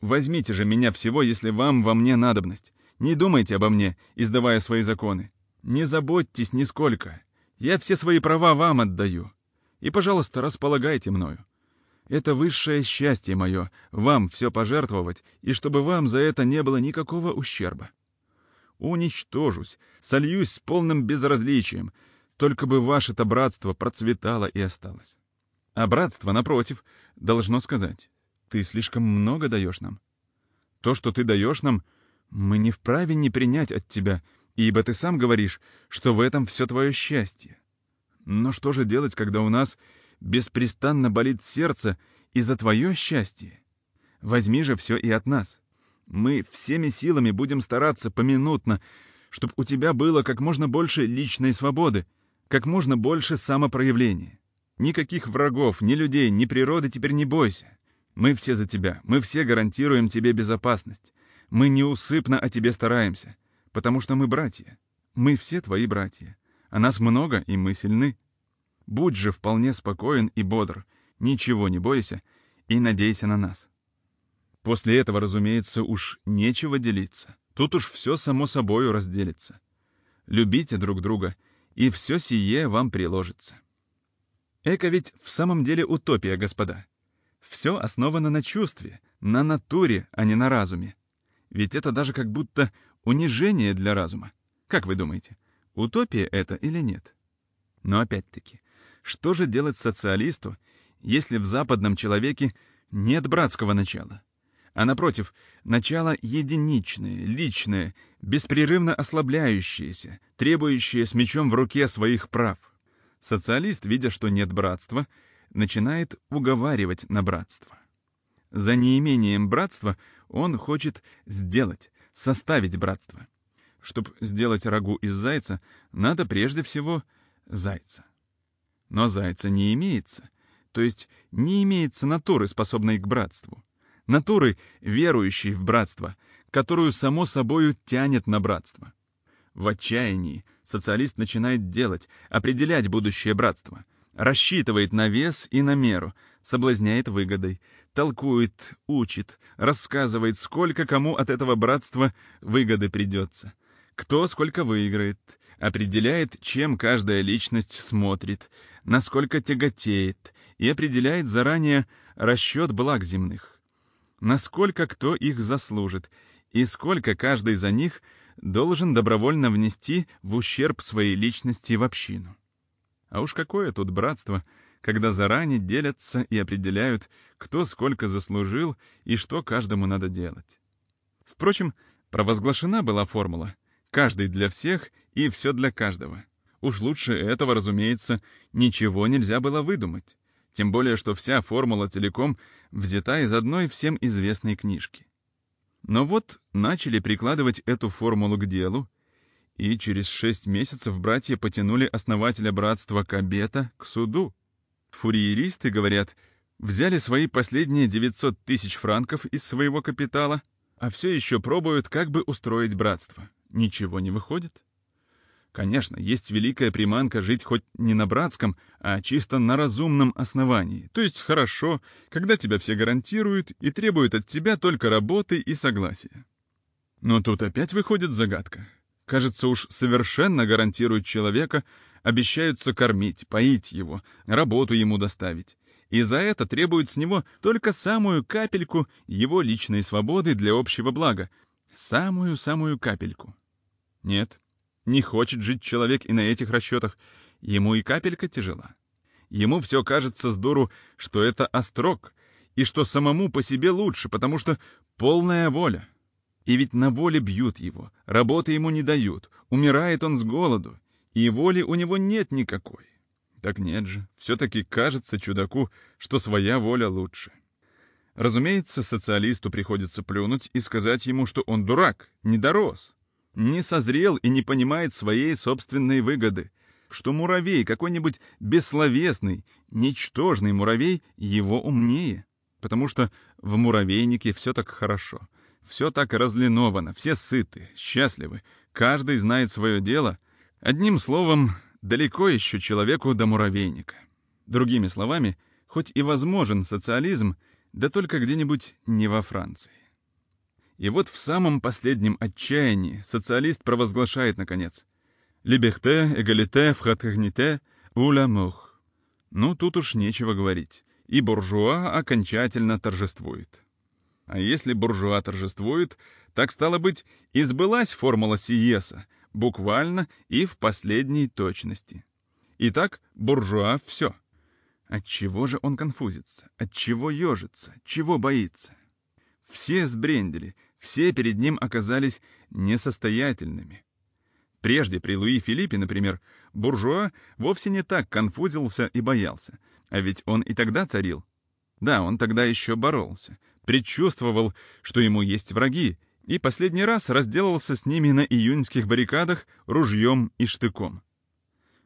Возьмите же меня всего, если вам во мне надобность. Не думайте обо мне, издавая свои законы. Не заботьтесь нисколько. Я все свои права вам отдаю. И, пожалуйста, располагайте мною. Это высшее счастье мое, вам все пожертвовать, и чтобы вам за это не было никакого ущерба. Уничтожусь, сольюсь с полным безразличием, только бы ваше-то братство процветало и осталось. А братство, напротив, должно сказать, ты слишком много даешь нам. То, что ты даешь нам, мы не вправе не принять от тебя, ибо ты сам говоришь, что в этом все твое счастье. Но что же делать, когда у нас беспрестанно болит сердце и за твое счастье. Возьми же все и от нас. Мы всеми силами будем стараться поминутно, чтобы у тебя было как можно больше личной свободы, как можно больше самопроявления. Никаких врагов, ни людей, ни природы теперь не бойся. Мы все за тебя, мы все гарантируем тебе безопасность. Мы неусыпно о тебе стараемся, потому что мы братья. Мы все твои братья. А нас много, и мы сильны. Будь же вполне спокоен и бодр, ничего не бойся и надейся на нас. После этого, разумеется, уж нечего делиться. Тут уж все само собою разделится. Любите друг друга, и все сие вам приложится. Эко ведь в самом деле утопия, господа. Все основано на чувстве, на натуре, а не на разуме. Ведь это даже как будто унижение для разума. Как вы думаете, утопия это или нет? Но опять-таки, что же делать социалисту, если в западном человеке нет братского начала? А напротив, начало единичное, личное, беспрерывно ослабляющееся, требующее с мечом в руке своих прав. Социалист, видя, что нет братства, начинает уговаривать на братство. За неимением братства он хочет сделать, составить братство. Чтобы сделать рагу из зайца, надо прежде всего зайца. Но зайца не имеется, то есть не имеется натуры, способной к братству. Натуры, верующей в братство, которую само собою тянет на братство. В отчаянии социалист начинает делать, определять будущее братство, рассчитывает на вес и на меру, соблазняет выгодой, толкует, учит, рассказывает, сколько кому от этого братства выгоды придется, кто сколько выиграет, определяет, чем каждая личность смотрит, насколько тяготеет, и определяет заранее расчет благ земных, насколько кто их заслужит, и сколько каждый за них должен добровольно внести в ущерб своей личности в общину. А уж какое тут братство, когда заранее делятся и определяют, кто сколько заслужил и что каждому надо делать. Впрочем, провозглашена была формула «каждый для всех и все для каждого». Уж лучше этого, разумеется, ничего нельзя было выдумать. Тем более, что вся формула целиком взята из одной всем известной книжки. Но вот начали прикладывать эту формулу к делу, и через шесть месяцев братья потянули основателя братства Кабета к суду. Фурьеристы, говорят, взяли свои последние 900 тысяч франков из своего капитала, а все еще пробуют, как бы устроить братство. Ничего не выходит. Конечно, есть великая приманка жить хоть не на братском, а чисто на разумном основании. То есть хорошо, когда тебя все гарантируют и требуют от тебя только работы и согласия. Но тут опять выходит загадка. Кажется, уж совершенно гарантируют человека, обещаются кормить, поить его, работу ему доставить. И за это требуют с него только самую капельку его личной свободы для общего блага. Самую-самую капельку. Нет, не хочет жить человек и на этих расчетах. Ему и капелька тяжела. Ему все кажется с дуру, что это острог, и что самому по себе лучше, потому что полная воля. И ведь на воле бьют его, работы ему не дают, умирает он с голоду, и воли у него нет никакой. Так нет же, все-таки кажется чудаку, что своя воля лучше. Разумеется, социалисту приходится плюнуть и сказать ему, что он дурак, не дорос, не созрел и не понимает своей собственной выгоды, что муравей, какой-нибудь бессловесный, ничтожный муравей, его умнее, потому что в муравейнике все так хорошо, все так разлиновано, все сыты, счастливы, каждый знает свое дело. Одним словом, далеко еще человеку до муравейника. Другими словами, хоть и возможен социализм, да только где-нибудь не во Франции. И вот в самом последнем отчаянии социалист провозглашает, наконец, «Либерте, эгалите, фратерните, у l'amour». Ну, тут уж нечего говорить. И буржуа окончательно торжествует. А если буржуа торжествует, так стало быть, и сбылась формула Сиеса, буквально и в последней точности. Итак, буржуа — все. От чего же он конфузится? От чего ежится? Чего боится? Все сбрендели, все перед ним оказались несостоятельными. Прежде при Луи Филиппе, например, буржуа вовсе не так конфузился и боялся, а ведь он и тогда царил. Да, он тогда еще боролся, предчувствовал, что ему есть враги, и последний раз разделался с ними на июньских баррикадах ружьем и штыком.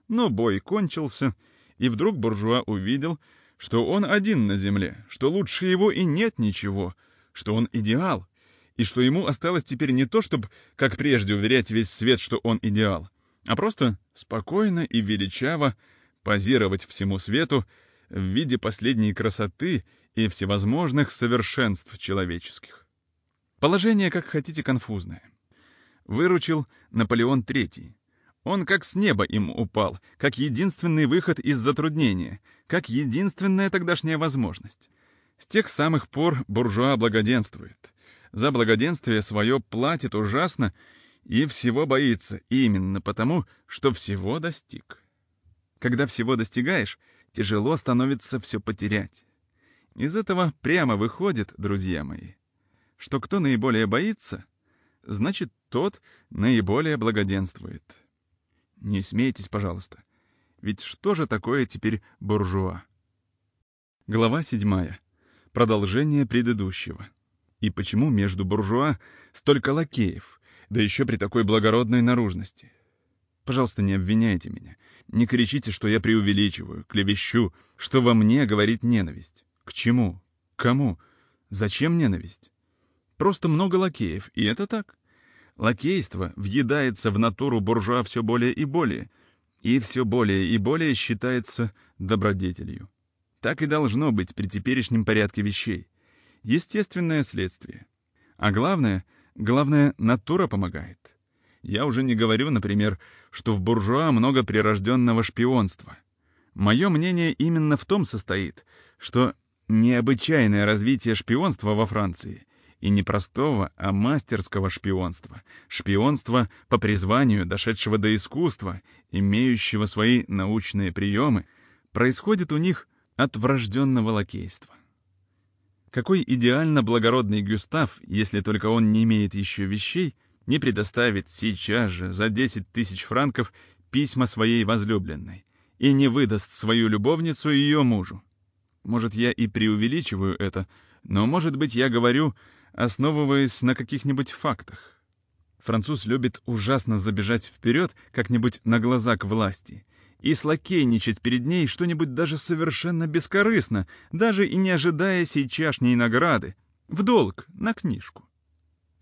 Но бой кончился, и вдруг буржуа увидел, что он один на земле, что лучше его и нет ничего, что он идеал, и что ему осталось теперь не то, чтобы, как прежде, уверять весь свет, что он идеал, а просто спокойно и величаво позировать всему свету в виде последней красоты и всевозможных совершенств человеческих. Положение, как хотите, конфузное. Выручил Наполеон III. Он как с неба им упал, как единственный выход из затруднения, как единственная тогдашняя возможность. С тех самых пор буржуа благоденствует. За благоденствие свое платит ужасно и всего боится, именно потому, что всего достиг. Когда всего достигаешь, тяжело становится все потерять. Из этого прямо выходит, друзья мои, что кто наиболее боится, значит, тот наиболее благоденствует. Не смейтесь, пожалуйста. Ведь что же такое теперь буржуа? Глава 7. Продолжение предыдущего. И почему между буржуа столько лакеев, да еще при такой благородной наружности? Пожалуйста, не обвиняйте меня. Не кричите, что я преувеличиваю, клевещу, что во мне говорит ненависть. К чему? Кому? Зачем ненависть? Просто много лакеев, и это так. Лакейство въедается в натуру буржуа все более и более, и все более и более считается добродетелью. Так и должно быть при теперешнем порядке вещей. Естественное следствие. А главное, главное, натура помогает. Я уже не говорю, например, что в буржуа много прирожденного шпионства. Мое мнение именно в том состоит, что необычайное развитие шпионства во Франции и не простого, а мастерского шпионства, шпионства по призванию, дошедшего до искусства, имеющего свои научные приемы, происходит у них от врожденного лакейства. Какой идеально благородный Гюстав, если только он не имеет еще вещей, не предоставит сейчас же за 10 тысяч франков письма своей возлюбленной и не выдаст свою любовницу ее мужу. Может, я и преувеличиваю это, но, может быть, я говорю, основываясь на каких-нибудь фактах. Француз любит ужасно забежать вперед, как-нибудь на глаза к власти, и слакейничать перед ней что-нибудь даже совершенно бескорыстно, даже и не ожидая сейчасшней награды, в долг, на книжку.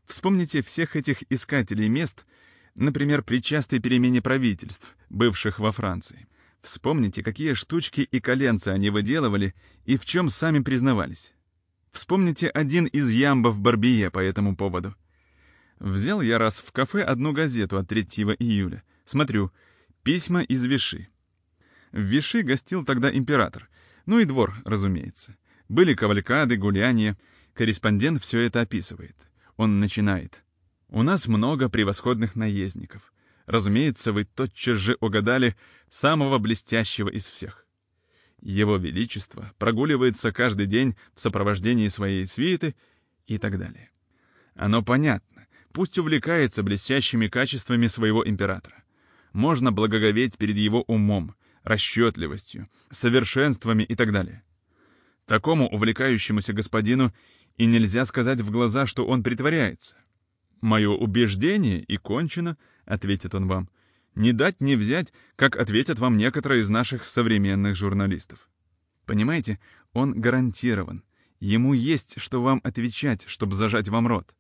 Вспомните всех этих искателей мест, например, при частой перемене правительств, бывших во Франции. Вспомните, какие штучки и коленца они выделывали и в чем сами признавались. Вспомните один из ямбов Барбие по этому поводу. Взял я раз в кафе одну газету от 3 июля. Смотрю, письма из Виши. В Виши гостил тогда император. Ну и двор, разумеется. Были кавалькады, гуляния. Корреспондент все это описывает. Он начинает. «У нас много превосходных наездников. Разумеется, вы тотчас же угадали самого блестящего из всех. Его Величество прогуливается каждый день в сопровождении своей свиты и так далее. Оно понятно. Пусть увлекается блестящими качествами своего императора. Можно благоговеть перед его умом, расчетливостью, совершенствами и так далее. Такому увлекающемуся господину и нельзя сказать в глаза, что он притворяется. «Мое убеждение и кончено», — ответит он вам. «Не дать не взять, как ответят вам некоторые из наших современных журналистов». Понимаете, он гарантирован. Ему есть, что вам отвечать, чтобы зажать вам рот.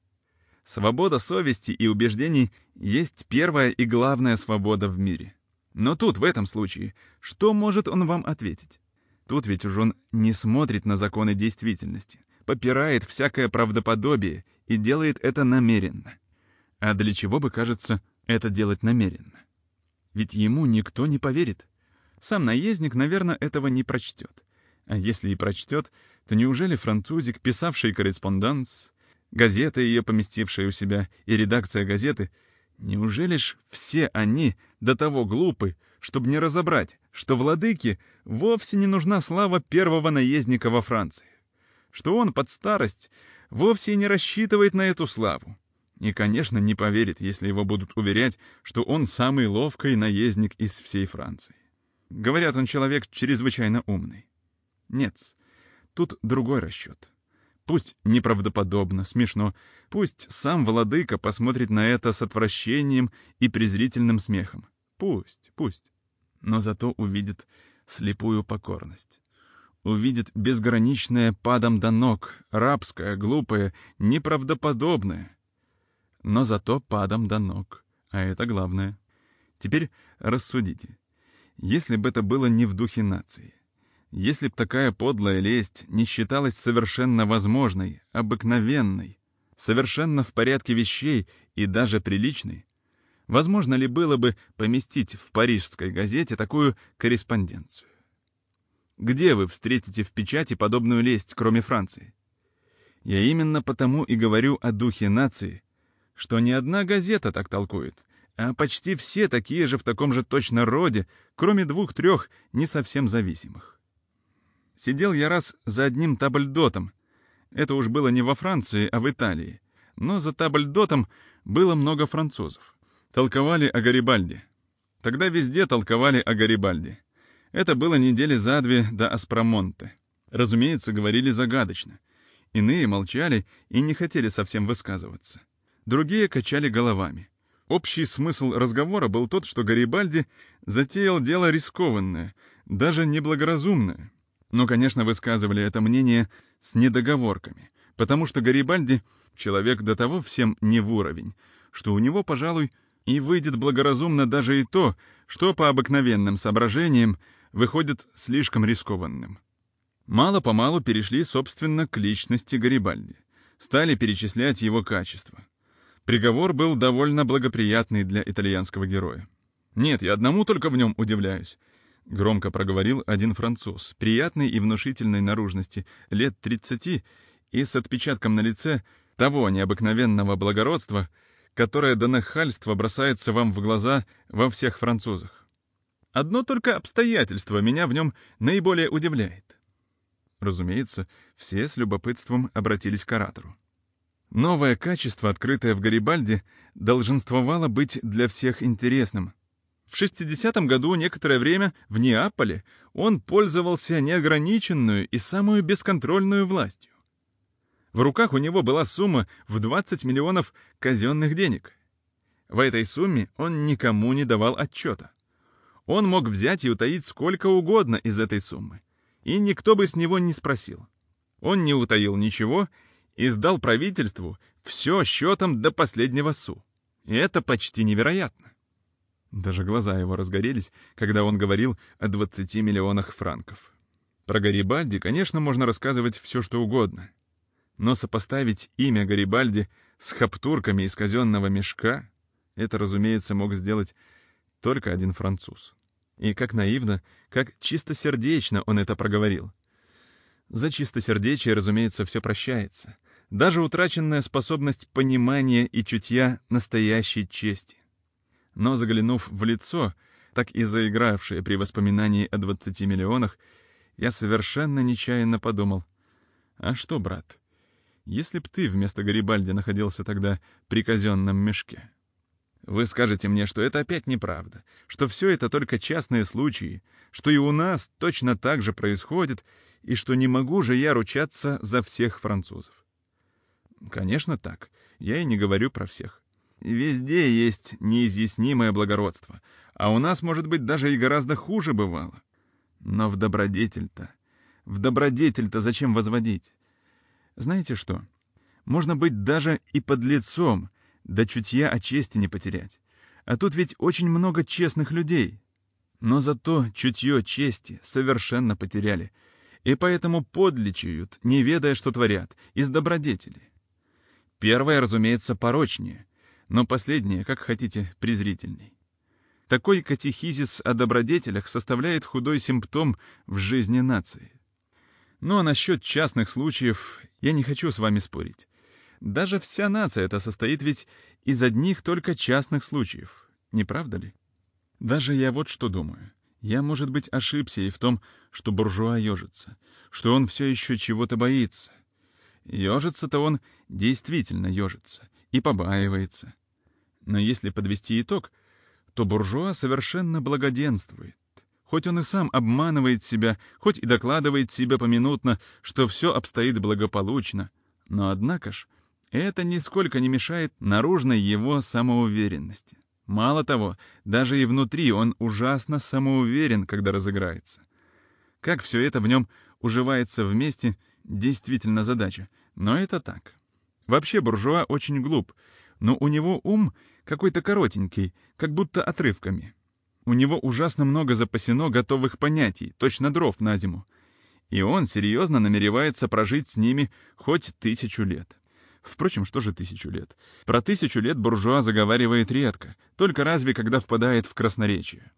Свобода совести и убеждений есть первая и главная свобода в мире. Но тут, в этом случае, что может он вам ответить? Тут ведь уж он не смотрит на законы действительности попирает всякое правдоподобие и делает это намеренно. А для чего бы, кажется, это делать намеренно? Ведь ему никто не поверит. Сам наездник, наверное, этого не прочтет. А если и прочтет, то неужели французик, писавший корреспонданс, газета ее поместившая у себя и редакция газеты, неужели ж все они до того глупы, чтобы не разобрать, что владыке вовсе не нужна слава первого наездника во Франции? что он под старость вовсе не рассчитывает на эту славу. И, конечно, не поверит, если его будут уверять, что он самый ловкий наездник из всей Франции. Говорят, он человек чрезвычайно умный. Нет, тут другой расчет. Пусть неправдоподобно, смешно, пусть сам владыка посмотрит на это с отвращением и презрительным смехом. Пусть, пусть. Но зато увидит слепую покорность увидит безграничное падом до ног, рабское, глупое, неправдоподобное. Но зато падом до ног, а это главное. Теперь рассудите. Если бы это было не в духе нации. Если б такая подлая лесть не считалась совершенно возможной, обыкновенной, совершенно в порядке вещей и даже приличной, возможно ли было бы поместить в парижской газете такую корреспонденцию? Где вы встретите в печати подобную лесть, кроме Франции? Я именно потому и говорю о духе нации, что ни одна газета так толкует, а почти все такие же в таком же точно роде, кроме двух-трех не совсем зависимых. Сидел я раз за одним табльдотом. Это уж было не во Франции, а в Италии. Но за табльдотом было много французов. Толковали о Гарибальде. Тогда везде толковали о Гарибальде. Это было недели за две до Аспромонте. Разумеется, говорили загадочно. Иные молчали и не хотели совсем высказываться. Другие качали головами. Общий смысл разговора был тот, что Гарибальди затеял дело рискованное, даже неблагоразумное. Но, конечно, высказывали это мнение с недоговорками, потому что Гарибальди — человек до того всем не в уровень, что у него, пожалуй, и выйдет благоразумно даже и то, что по обыкновенным соображениям выходит слишком рискованным. Мало-помалу перешли, собственно, к личности Гарибальди. Стали перечислять его качества. Приговор был довольно благоприятный для итальянского героя. «Нет, я одному только в нем удивляюсь», — громко проговорил один француз, приятной и внушительной наружности, лет 30 и с отпечатком на лице того необыкновенного благородства, которое до нахальства бросается вам в глаза во всех французах. Одно только обстоятельство меня в нем наиболее удивляет. Разумеется, все с любопытством обратились к оратору. Новое качество, открытое в Гарибальде, долженствовало быть для всех интересным. В 60-м году некоторое время в Неаполе он пользовался неограниченную и самую бесконтрольную властью. В руках у него была сумма в 20 миллионов казенных денег. В этой сумме он никому не давал отчета. Он мог взять и утаить сколько угодно из этой суммы и никто бы с него не спросил. Он не утаил ничего и сдал правительству все счетом до последнего су. И это почти невероятно. Даже глаза его разгорелись, когда он говорил о 20 миллионах франков. Про Гарибальди, конечно, можно рассказывать все, что угодно. Но сопоставить имя Гарибальди с хаптурками из казенного мешка — это, разумеется, мог сделать только один француз. И как наивно, как чистосердечно он это проговорил. За чистосердечие, разумеется, все прощается. Даже утраченная способность понимания и чутья настоящей чести. Но заглянув в лицо, так и заигравшее при воспоминании о 20 миллионах, я совершенно нечаянно подумал. А что, брат, если б ты вместо Гарибальди находился тогда при казенном мешке? Вы скажете мне, что это опять неправда, что все это только частные случаи, что и у нас точно так же происходит, и что не могу же я ручаться за всех французов. Конечно, так. Я и не говорю про всех. Везде есть неизъяснимое благородство, а у нас, может быть, даже и гораздо хуже бывало. Но в добродетель-то... В добродетель-то зачем возводить? Знаете что? Можно быть даже и под лицом, да чутья о чести не потерять. А тут ведь очень много честных людей. Но зато чутье чести совершенно потеряли, и поэтому подличают, не ведая, что творят, из добродетели. Первое, разумеется, порочнее, но последнее, как хотите, презрительней. Такой катехизис о добродетелях составляет худой симптом в жизни нации. Ну а насчет частных случаев я не хочу с вами спорить. Даже вся нация это состоит ведь из одних только частных случаев, не правда ли? Даже я вот что думаю. Я, может быть, ошибся и в том, что буржуа ежится, что он все еще чего-то боится. Ежится-то он действительно ежится и побаивается. Но если подвести итог, то буржуа совершенно благоденствует. Хоть он и сам обманывает себя, хоть и докладывает себе поминутно, что все обстоит благополучно, но однако ж это нисколько не мешает наружной его самоуверенности. Мало того, даже и внутри он ужасно самоуверен, когда разыграется. Как все это в нем уживается вместе, действительно задача. Но это так. Вообще буржуа очень глуп, но у него ум какой-то коротенький, как будто отрывками. у него ужасно много запасено готовых понятий, точно дров на зиму. И он серьезно намеревается прожить с ними хоть тысячу лет. Впрочем, что же тысячу лет? Про тысячу лет буржуа заговаривает редко, только разве когда впадает в красноречие.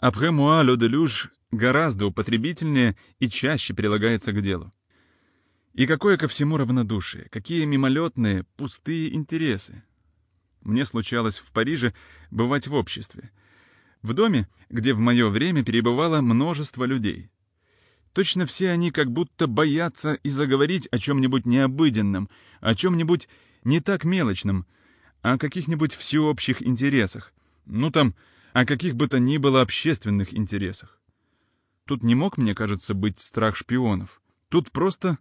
«Après moi, le deluge» гораздо употребительнее и чаще прилагается к делу. И какое ко всему равнодушие, какие мимолетные, пустые интересы. Мне случалось в Париже бывать в обществе. В доме, где в мое время перебывало множество людей. Точно все они как будто боятся и заговорить о чем-нибудь необыденном, о чем-нибудь не так мелочном, о каких-нибудь всеобщих интересах. Ну там, о каких бы то ни было общественных интересах. Тут не мог, мне кажется, быть страх шпионов. Тут просто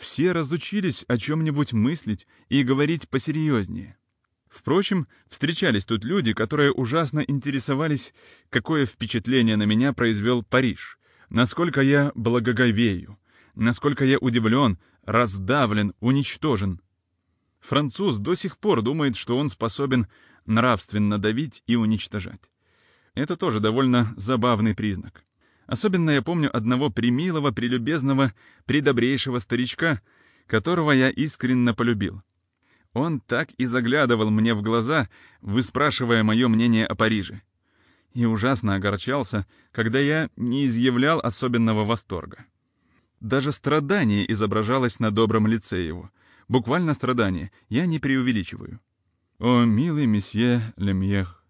все разучились о чем-нибудь мыслить и говорить посерьезнее. Впрочем, встречались тут люди, которые ужасно интересовались, какое впечатление на меня произвел Париж, насколько я благоговею, насколько я удивлен, раздавлен, уничтожен. Француз до сих пор думает, что он способен нравственно давить и уничтожать. Это тоже довольно забавный признак. Особенно я помню одного примилого, прелюбезного, придобрейшего старичка, которого я искренне полюбил. Он так и заглядывал мне в глаза, выспрашивая мое мнение о Париже. И ужасно огорчался, когда я не изъявлял особенного восторга. Даже страдание изображалось на добром лице его. Буквально страдание, я не преувеличиваю. «О, милый месье Лемьех,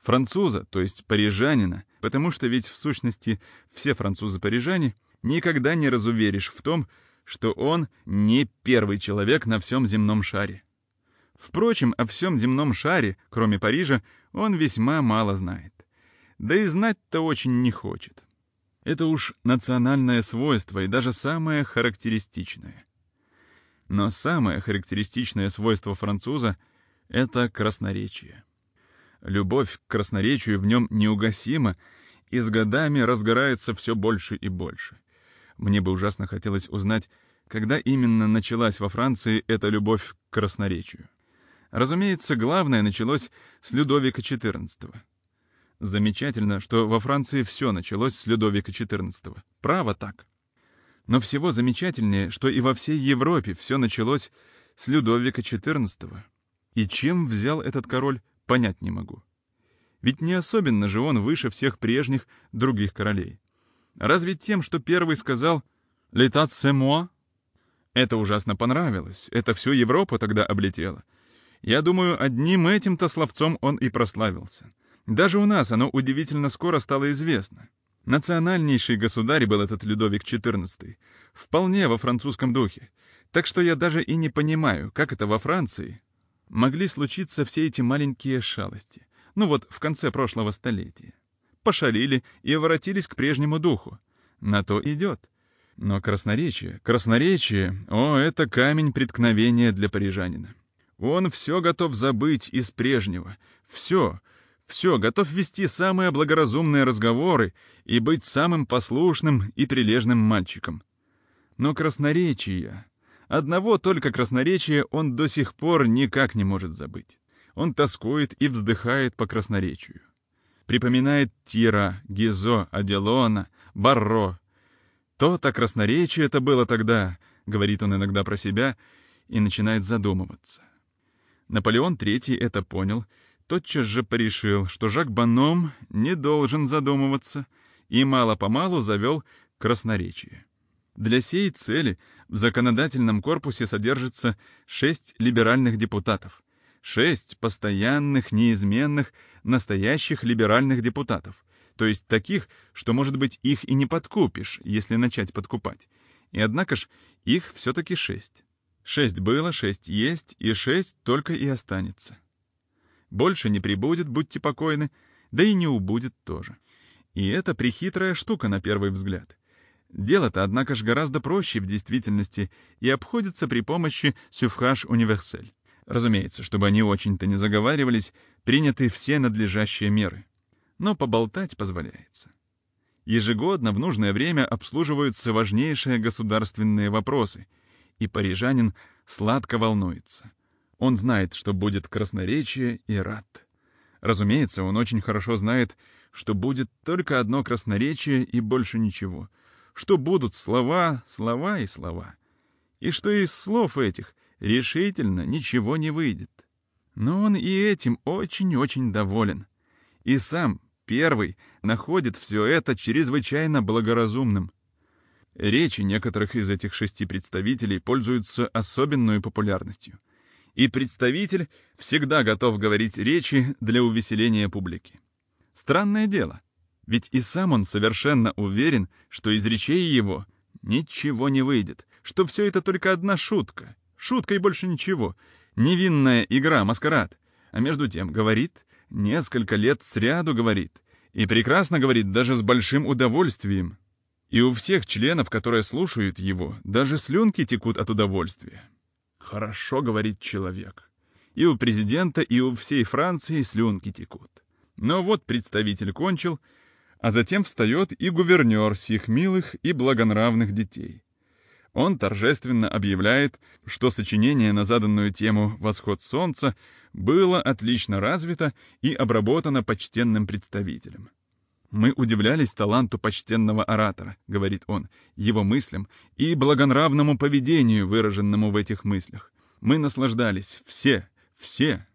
Француза, то есть парижанина, потому что ведь в сущности все французы-парижане, никогда не разуверишь в том, что он не первый человек на всем земном шаре. Впрочем, о всем земном шаре, кроме Парижа, он весьма мало знает. Да и знать-то очень не хочет. Это уж национальное свойство и даже самое характеристичное. Но самое характеристичное свойство француза — это красноречие. Любовь к красноречию в нем неугасима и с годами разгорается все больше и больше. Мне бы ужасно хотелось узнать, когда именно началась во Франции эта любовь к красноречию. Разумеется, главное началось с Людовика XIV. Замечательно, что во Франции все началось с Людовика XIV. Право так. Но всего замечательнее, что и во всей Европе все началось с Людовика XIV. И чем взял этот король понять не могу. Ведь не особенно же он выше всех прежних других королей. Разве тем, что первый сказал «L'état c'est moi»? Это ужасно понравилось, это всю Европу тогда облетело. Я думаю, одним этим-то словцом он и прославился. Даже у нас оно удивительно скоро стало известно. Национальнейший государь был этот Людовик XIV, вполне во французском духе. Так что я даже и не понимаю, как это во Франции могли случиться все эти маленькие шалости. Ну вот, в конце прошлого столетия. Пошалили и воротились к прежнему духу. На то идет. Но красноречие, красноречие, о, это камень преткновения для парижанина. Он все готов забыть из прежнего. Все, все, готов вести самые благоразумные разговоры и быть самым послушным и прилежным мальчиком. Но красноречие, Одного только красноречия он до сих пор никак не может забыть. Он тоскует и вздыхает по красноречию. Припоминает Тира, Гизо, Аделона, Барро. То-то красноречие это было тогда, говорит он иногда про себя, и начинает задумываться. Наполеон III это понял, тотчас же порешил, что Жак Баном не должен задумываться, и мало-помалу завел красноречие. Для сей цели в законодательном корпусе содержится шесть либеральных депутатов, шесть постоянных, неизменных, настоящих либеральных депутатов, то есть таких, что, может быть, их и не подкупишь, если начать подкупать. И однако ж, их все-таки шесть. Шесть было, шесть есть, и шесть только и останется. Больше не прибудет, будьте покойны, да и не убудет тоже. И это прихитрая штука на первый взгляд. Дело-то, однако же, гораздо проще в действительности и обходится при помощи «сюфраж универсель». Разумеется, чтобы они очень-то не заговаривались, приняты все надлежащие меры. Но поболтать позволяется. Ежегодно в нужное время обслуживаются важнейшие государственные вопросы, и парижанин сладко волнуется. Он знает, что будет красноречие и рад. Разумеется, он очень хорошо знает, что будет только одно красноречие и больше ничего, что будут слова, слова и слова, и что из слов этих решительно ничего не выйдет. Но он и этим очень-очень доволен. И сам, первый, находит все это чрезвычайно благоразумным. Речи некоторых из этих шести представителей пользуются особенной популярностью. И представитель всегда готов говорить речи для увеселения публики. Странное дело, ведь и сам он совершенно уверен, что из речей его ничего не выйдет, что все это только одна шутка, шутка и больше ничего, невинная игра, маскарад. А между тем говорит, несколько лет сряду говорит, и прекрасно говорит даже с большим удовольствием. И у всех членов, которые слушают его, даже слюнки текут от удовольствия. Хорошо говорит человек. И у президента, и у всей Франции слюнки текут. Но вот представитель кончил, а затем встает и гувернер сих милых и благонравных детей. Он торжественно объявляет, что сочинение на заданную тему «Восход солнца» было отлично развито и обработано почтенным представителем. «Мы удивлялись таланту почтенного оратора», — говорит он, «его мыслям и благонравному поведению, выраженному в этих мыслях. Мы наслаждались, все, все».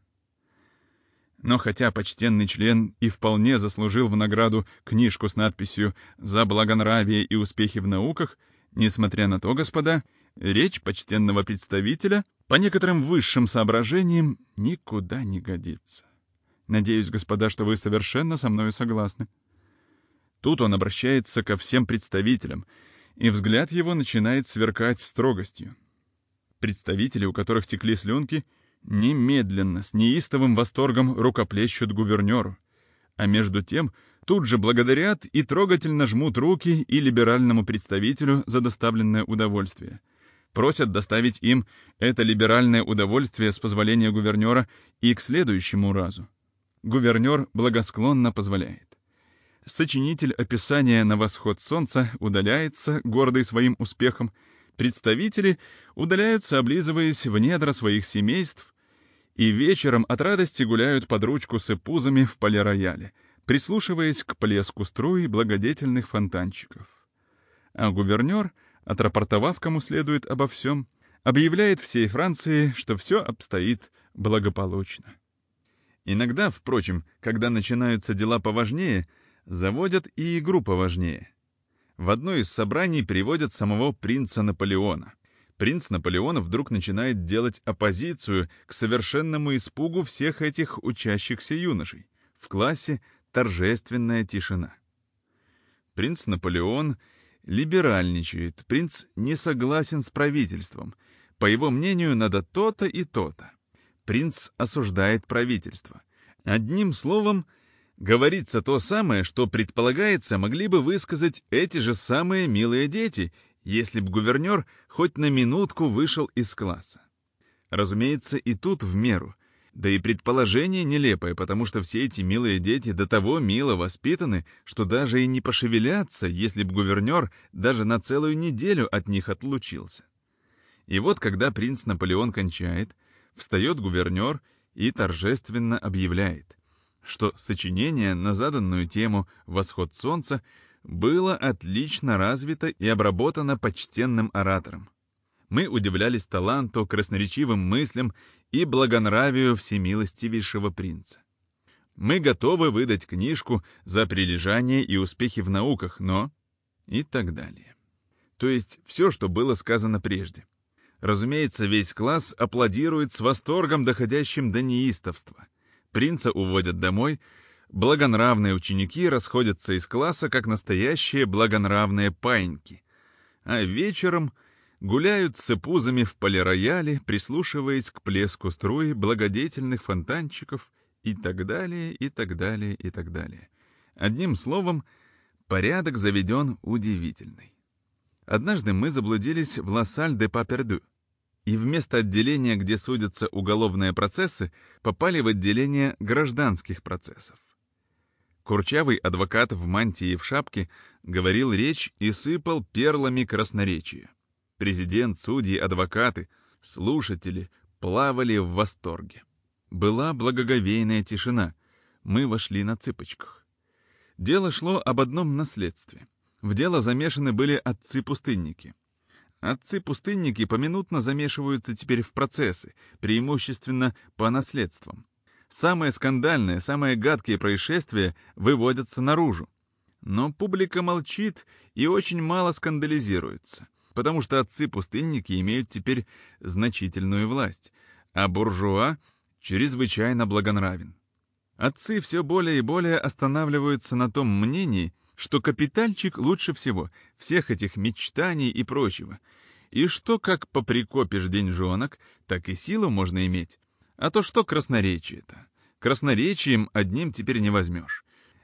Но хотя почтенный член и вполне заслужил в награду книжку с надписью «За благонравие и успехи в науках», Несмотря на то, господа, речь почтенного представителя по некоторым высшим соображениям никуда не годится. Надеюсь, господа, что вы совершенно со мной согласны. Тут он обращается ко всем представителям, и взгляд его начинает сверкать строгостью. Представители, у которых текли слюнки, немедленно, с неистовым восторгом рукоплещут гувернеру, а между тем тут же благодарят и трогательно жмут руки и либеральному представителю за доставленное удовольствие. Просят доставить им это либеральное удовольствие с позволения гувернера и к следующему разу. Гувернер благосклонно позволяет. Сочинитель описания на восход солнца удаляется, гордый своим успехом, представители удаляются, облизываясь в недра своих семейств, и вечером от радости гуляют под ручку с эпузами в полирояле — прислушиваясь к плеску струй благодетельных фонтанчиков. А гувернер, отрапортовав кому следует обо всем, объявляет всей Франции, что все обстоит благополучно. Иногда, впрочем, когда начинаются дела поважнее, заводят и игру поважнее. В одно из собраний приводят самого принца Наполеона. Принц Наполеон вдруг начинает делать оппозицию к совершенному испугу всех этих учащихся юношей. В классе торжественная тишина. Принц Наполеон либеральничает, принц не согласен с правительством. По его мнению, надо то-то и то-то. Принц осуждает правительство. Одним словом, говорится то самое, что предполагается, могли бы высказать эти же самые милые дети, если б гувернер хоть на минутку вышел из класса. Разумеется, и тут в меру — да и предположение нелепое, потому что все эти милые дети до того мило воспитаны, что даже и не пошевелятся, если б гувернер даже на целую неделю от них отлучился. И вот, когда принц Наполеон кончает, встает гувернер и торжественно объявляет, что сочинение на заданную тему «Восход солнца» было отлично развито и обработано почтенным оратором мы удивлялись таланту, красноречивым мыслям и благонравию всемилостивейшего принца. Мы готовы выдать книжку за прилежание и успехи в науках, но... и так далее. То есть все, что было сказано прежде. Разумеется, весь класс аплодирует с восторгом, доходящим до неистовства. Принца уводят домой, благонравные ученики расходятся из класса, как настоящие благонравные паиньки. А вечером — гуляют с пузами в полирояле, прислушиваясь к плеску струи благодетельных фонтанчиков и так далее, и так далее, и так далее. Одним словом, порядок заведен удивительный. Однажды мы заблудились в Лассаль-де-Папердю, и вместо отделения, где судятся уголовные процессы, попали в отделение гражданских процессов. Курчавый адвокат в мантии и в шапке говорил речь и сыпал перлами красноречия. Президент, судьи, адвокаты, слушатели плавали в восторге. Была благоговейная тишина. Мы вошли на цыпочках. Дело шло об одном наследстве. В дело замешаны были отцы-пустынники. Отцы-пустынники поминутно замешиваются теперь в процессы, преимущественно по наследствам. Самые скандальные, самые гадкие происшествия выводятся наружу. Но публика молчит и очень мало скандализируется, потому что отцы-пустынники имеют теперь значительную власть, а буржуа чрезвычайно благонравен. Отцы все более и более останавливаются на том мнении, что капитальчик лучше всего, всех этих мечтаний и прочего, и что как поприкопишь деньжонок, так и силу можно иметь. А то что красноречие-то? Красноречием одним теперь не возьмешь.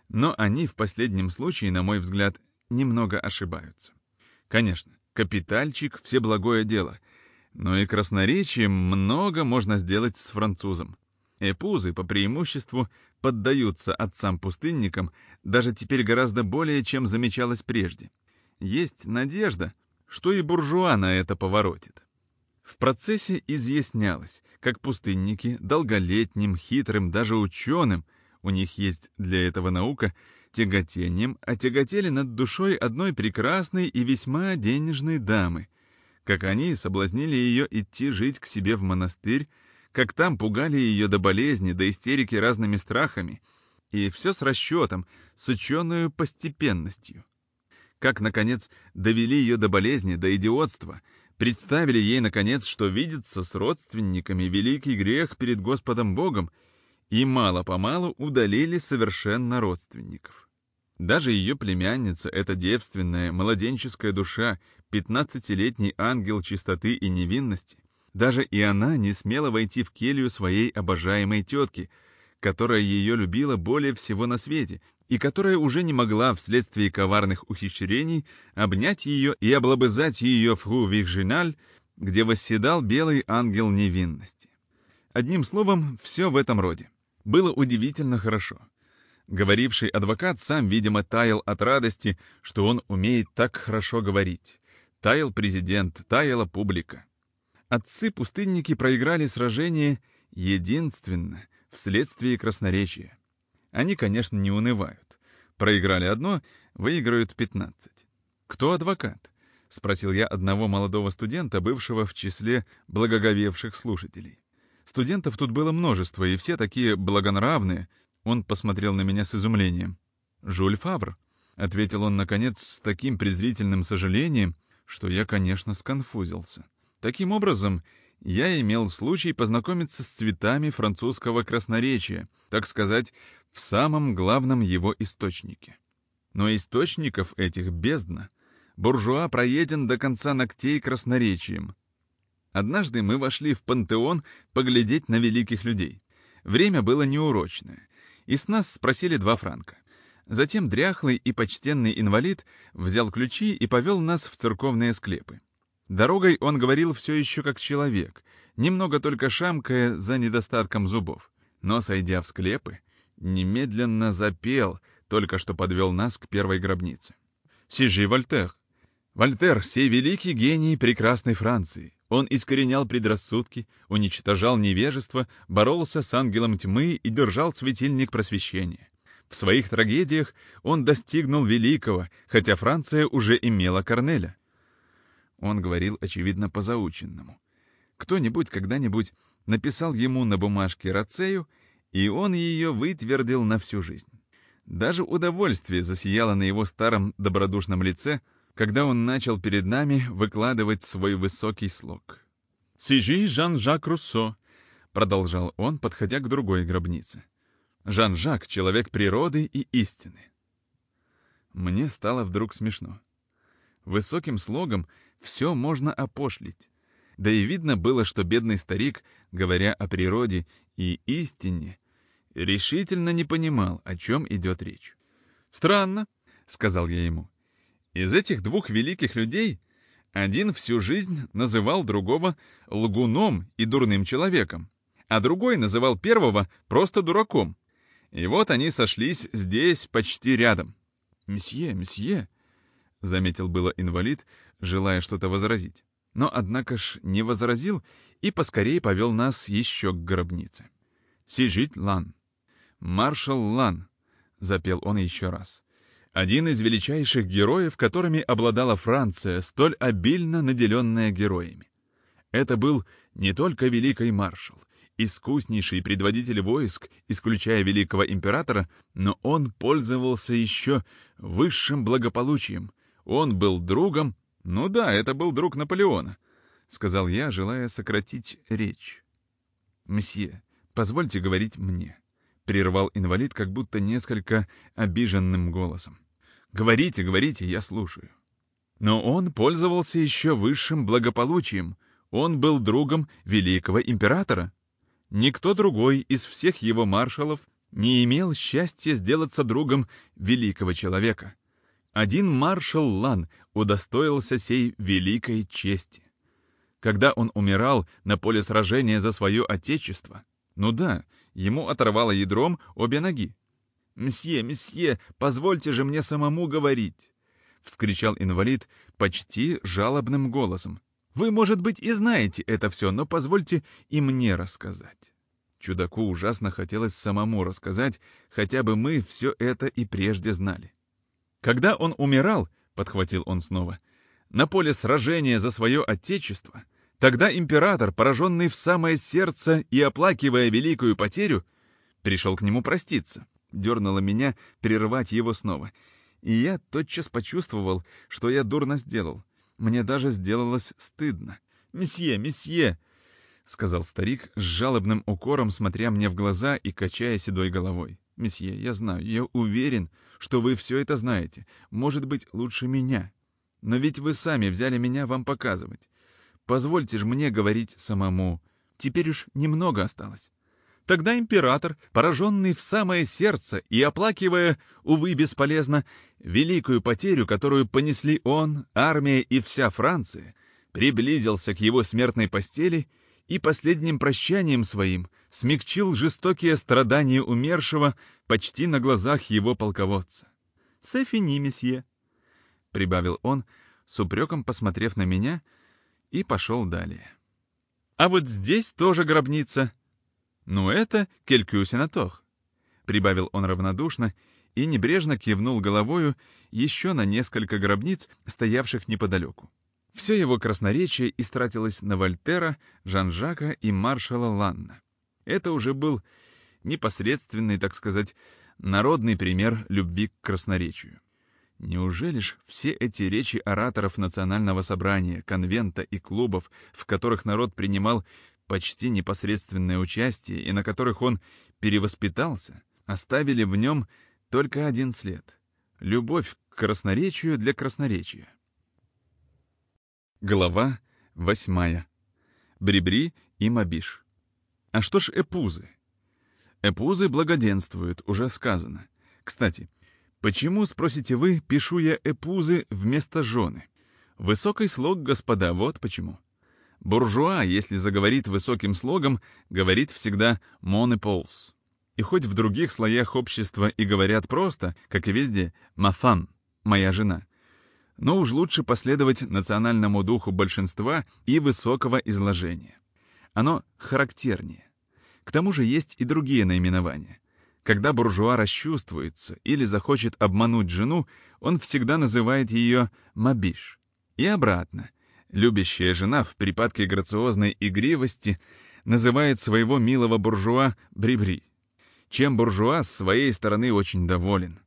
Но они в последнем случае, на мой взгляд, немного ошибаются. Конечно, капитальчик — все благое дело, но и красноречием много можно сделать с французом. Эпузы по преимуществу поддаются отцам-пустынникам даже теперь гораздо более, чем замечалось прежде. Есть надежда, что и буржуа на это поворотит. В процессе изъяснялось, как пустынники долголетним, хитрым, даже ученым, у них есть для этого наука, тяготением отяготели над душой одной прекрасной и весьма денежной дамы, как они соблазнили ее идти жить к себе в монастырь, как там пугали ее до болезни, до истерики разными страхами, и все с расчетом, с ученую постепенностью. Как, наконец, довели ее до болезни, до идиотства, представили ей, наконец, что видеться с родственниками — великий грех перед Господом Богом, и мало-помалу удалили совершенно родственников. Даже ее племянница, эта девственная, младенческая душа, пятнадцатилетний ангел чистоты и невинности — даже и она не смела войти в келью своей обожаемой тетки, которая ее любила более всего на свете, и которая уже не могла вследствие коварных ухищрений обнять ее и облобызать ее фру Виржиналь, где восседал белый ангел невинности. Одним словом, все в этом роде. Было удивительно хорошо. Говоривший адвокат сам, видимо, таял от радости, что он умеет так хорошо говорить. Таял президент, таяла публика. Отцы-пустынники проиграли сражение единственно вследствие красноречия. Они, конечно, не унывают. Проиграли одно, выиграют пятнадцать. Кто адвокат? — спросил я одного молодого студента, бывшего в числе благоговевших слушателей. Студентов тут было множество, и все такие благонравные. Он посмотрел на меня с изумлением. «Жюль Фавр», — ответил он, наконец, с таким презрительным сожалением, что я, конечно, сконфузился. Таким образом, я имел случай познакомиться с цветами французского красноречия, так сказать, в самом главном его источнике. Но источников этих бездна. Буржуа проеден до конца ногтей красноречием. Однажды мы вошли в пантеон поглядеть на великих людей. Время было неурочное, и с нас спросили два франка. Затем дряхлый и почтенный инвалид взял ключи и повел нас в церковные склепы. Дорогой он говорил все еще как человек, немного только шамкая за недостатком зубов. Но, сойдя в склепы, немедленно запел, только что подвел нас к первой гробнице. Сижи, Вольтер. Вольтер — сей великий гений прекрасной Франции. Он искоренял предрассудки, уничтожал невежество, боролся с ангелом тьмы и держал светильник просвещения. В своих трагедиях он достигнул великого, хотя Франция уже имела Корнеля. Он говорил, очевидно, по заученному. Кто-нибудь когда-нибудь написал ему на бумажке рацею, и он ее вытвердил на всю жизнь. Даже удовольствие засияло на его старом добродушном лице, когда он начал перед нами выкладывать свой высокий слог. «Сижи, Жан-Жак Руссо», — продолжал он, подходя к другой гробнице. «Жан-Жак — человек природы и истины». Мне стало вдруг смешно. Высоким слогом все можно опошлить. Да и видно было, что бедный старик, говоря о природе и истине, решительно не понимал, о чем идет речь. «Странно», — сказал я ему. «Из этих двух великих людей один всю жизнь называл другого лгуном и дурным человеком, а другой называл первого просто дураком. И вот они сошлись здесь, почти рядом. «Месье, месье», — заметил было инвалид, желая что-то возразить. Но, однако ж, не возразил и поскорее повел нас еще к гробнице. «Сижит Лан. Маршал Лан», — запел он еще раз. Один из величайших героев, которыми обладала Франция, столь обильно наделенная героями. Это был не только великий маршал, искуснейший предводитель войск, исключая великого императора, но он пользовался еще высшим благополучием. Он был другом, ну да, это был друг Наполеона, — сказал я, желая сократить речь. «Мсье, позвольте говорить мне», — прервал инвалид как будто несколько обиженным голосом. «Говорите, говорите, я слушаю». Но он пользовался еще высшим благополучием. Он был другом великого императора. Никто другой из всех его маршалов не имел счастья сделаться другом великого человека. Один маршал Лан удостоился сей великой чести. Когда он умирал на поле сражения за свое отечество, ну да, ему оторвало ядром обе ноги. «Мсье, мсье, позвольте же мне самому говорить!» — вскричал инвалид почти жалобным голосом. «Вы, может быть, и знаете это все, но позвольте и мне рассказать». Чудаку ужасно хотелось самому рассказать, хотя бы мы все это и прежде знали. «Когда он умирал, — подхватил он снова, — на поле сражения за свое отечество, тогда император, пораженный в самое сердце и оплакивая великую потерю, пришел к нему проститься, дернуло меня прервать его снова. И я тотчас почувствовал, что я дурно сделал. Мне даже сделалось стыдно. «Месье, месье!» — сказал старик с жалобным укором, смотря мне в глаза и качая седой головой. «Месье, я знаю, я уверен, что вы все это знаете. Может быть, лучше меня. Но ведь вы сами взяли меня вам показывать. Позвольте же мне говорить самому. Теперь уж немного осталось». Тогда император, пораженный в самое сердце и оплакивая, увы, бесполезно, великую потерю, которую понесли он, армия и вся Франция, приблизился к его смертной постели и последним прощанием своим смягчил жестокие страдания умершего почти на глазах его полководца. «Сефини, месье», — прибавил он, с упреком посмотрев на меня, и пошел далее. «А вот здесь тоже гробница», «Ну это келькюсинатох», — прибавил он равнодушно и небрежно кивнул головою еще на несколько гробниц, стоявших неподалеку. Все его красноречие истратилось на Вольтера, Жан-Жака и маршала Ланна. Это уже был непосредственный, так сказать, народный пример любви к красноречию. Неужели ж все эти речи ораторов национального собрания, конвента и клубов, в которых народ принимал почти непосредственное участие и на которых он перевоспитался, оставили в нем только один след — любовь к красноречию для красноречия. Глава восьмая. Брибри и Мабиш. А что ж эпузы? Эпузы благоденствуют, уже сказано. Кстати, почему, спросите вы, пишу я эпузы вместо жены? Высокий слог, господа, вот почему. Буржуа, если заговорит высоким слогом, говорит всегда «mon épouse». И хоть в других слоях общества и говорят просто, как и везде, «ma femme» — «моя жена», но уж лучше последовать национальному духу большинства и высокого изложения. Оно характернее. К тому же есть и другие наименования. Когда буржуа расчувствуется или захочет обмануть жену, он всегда называет ее «мабиш». И обратно — Любящая жена в припадке грациозной игривости называет своего милого буржуа Брибри. Чем буржуа с своей стороны очень доволен.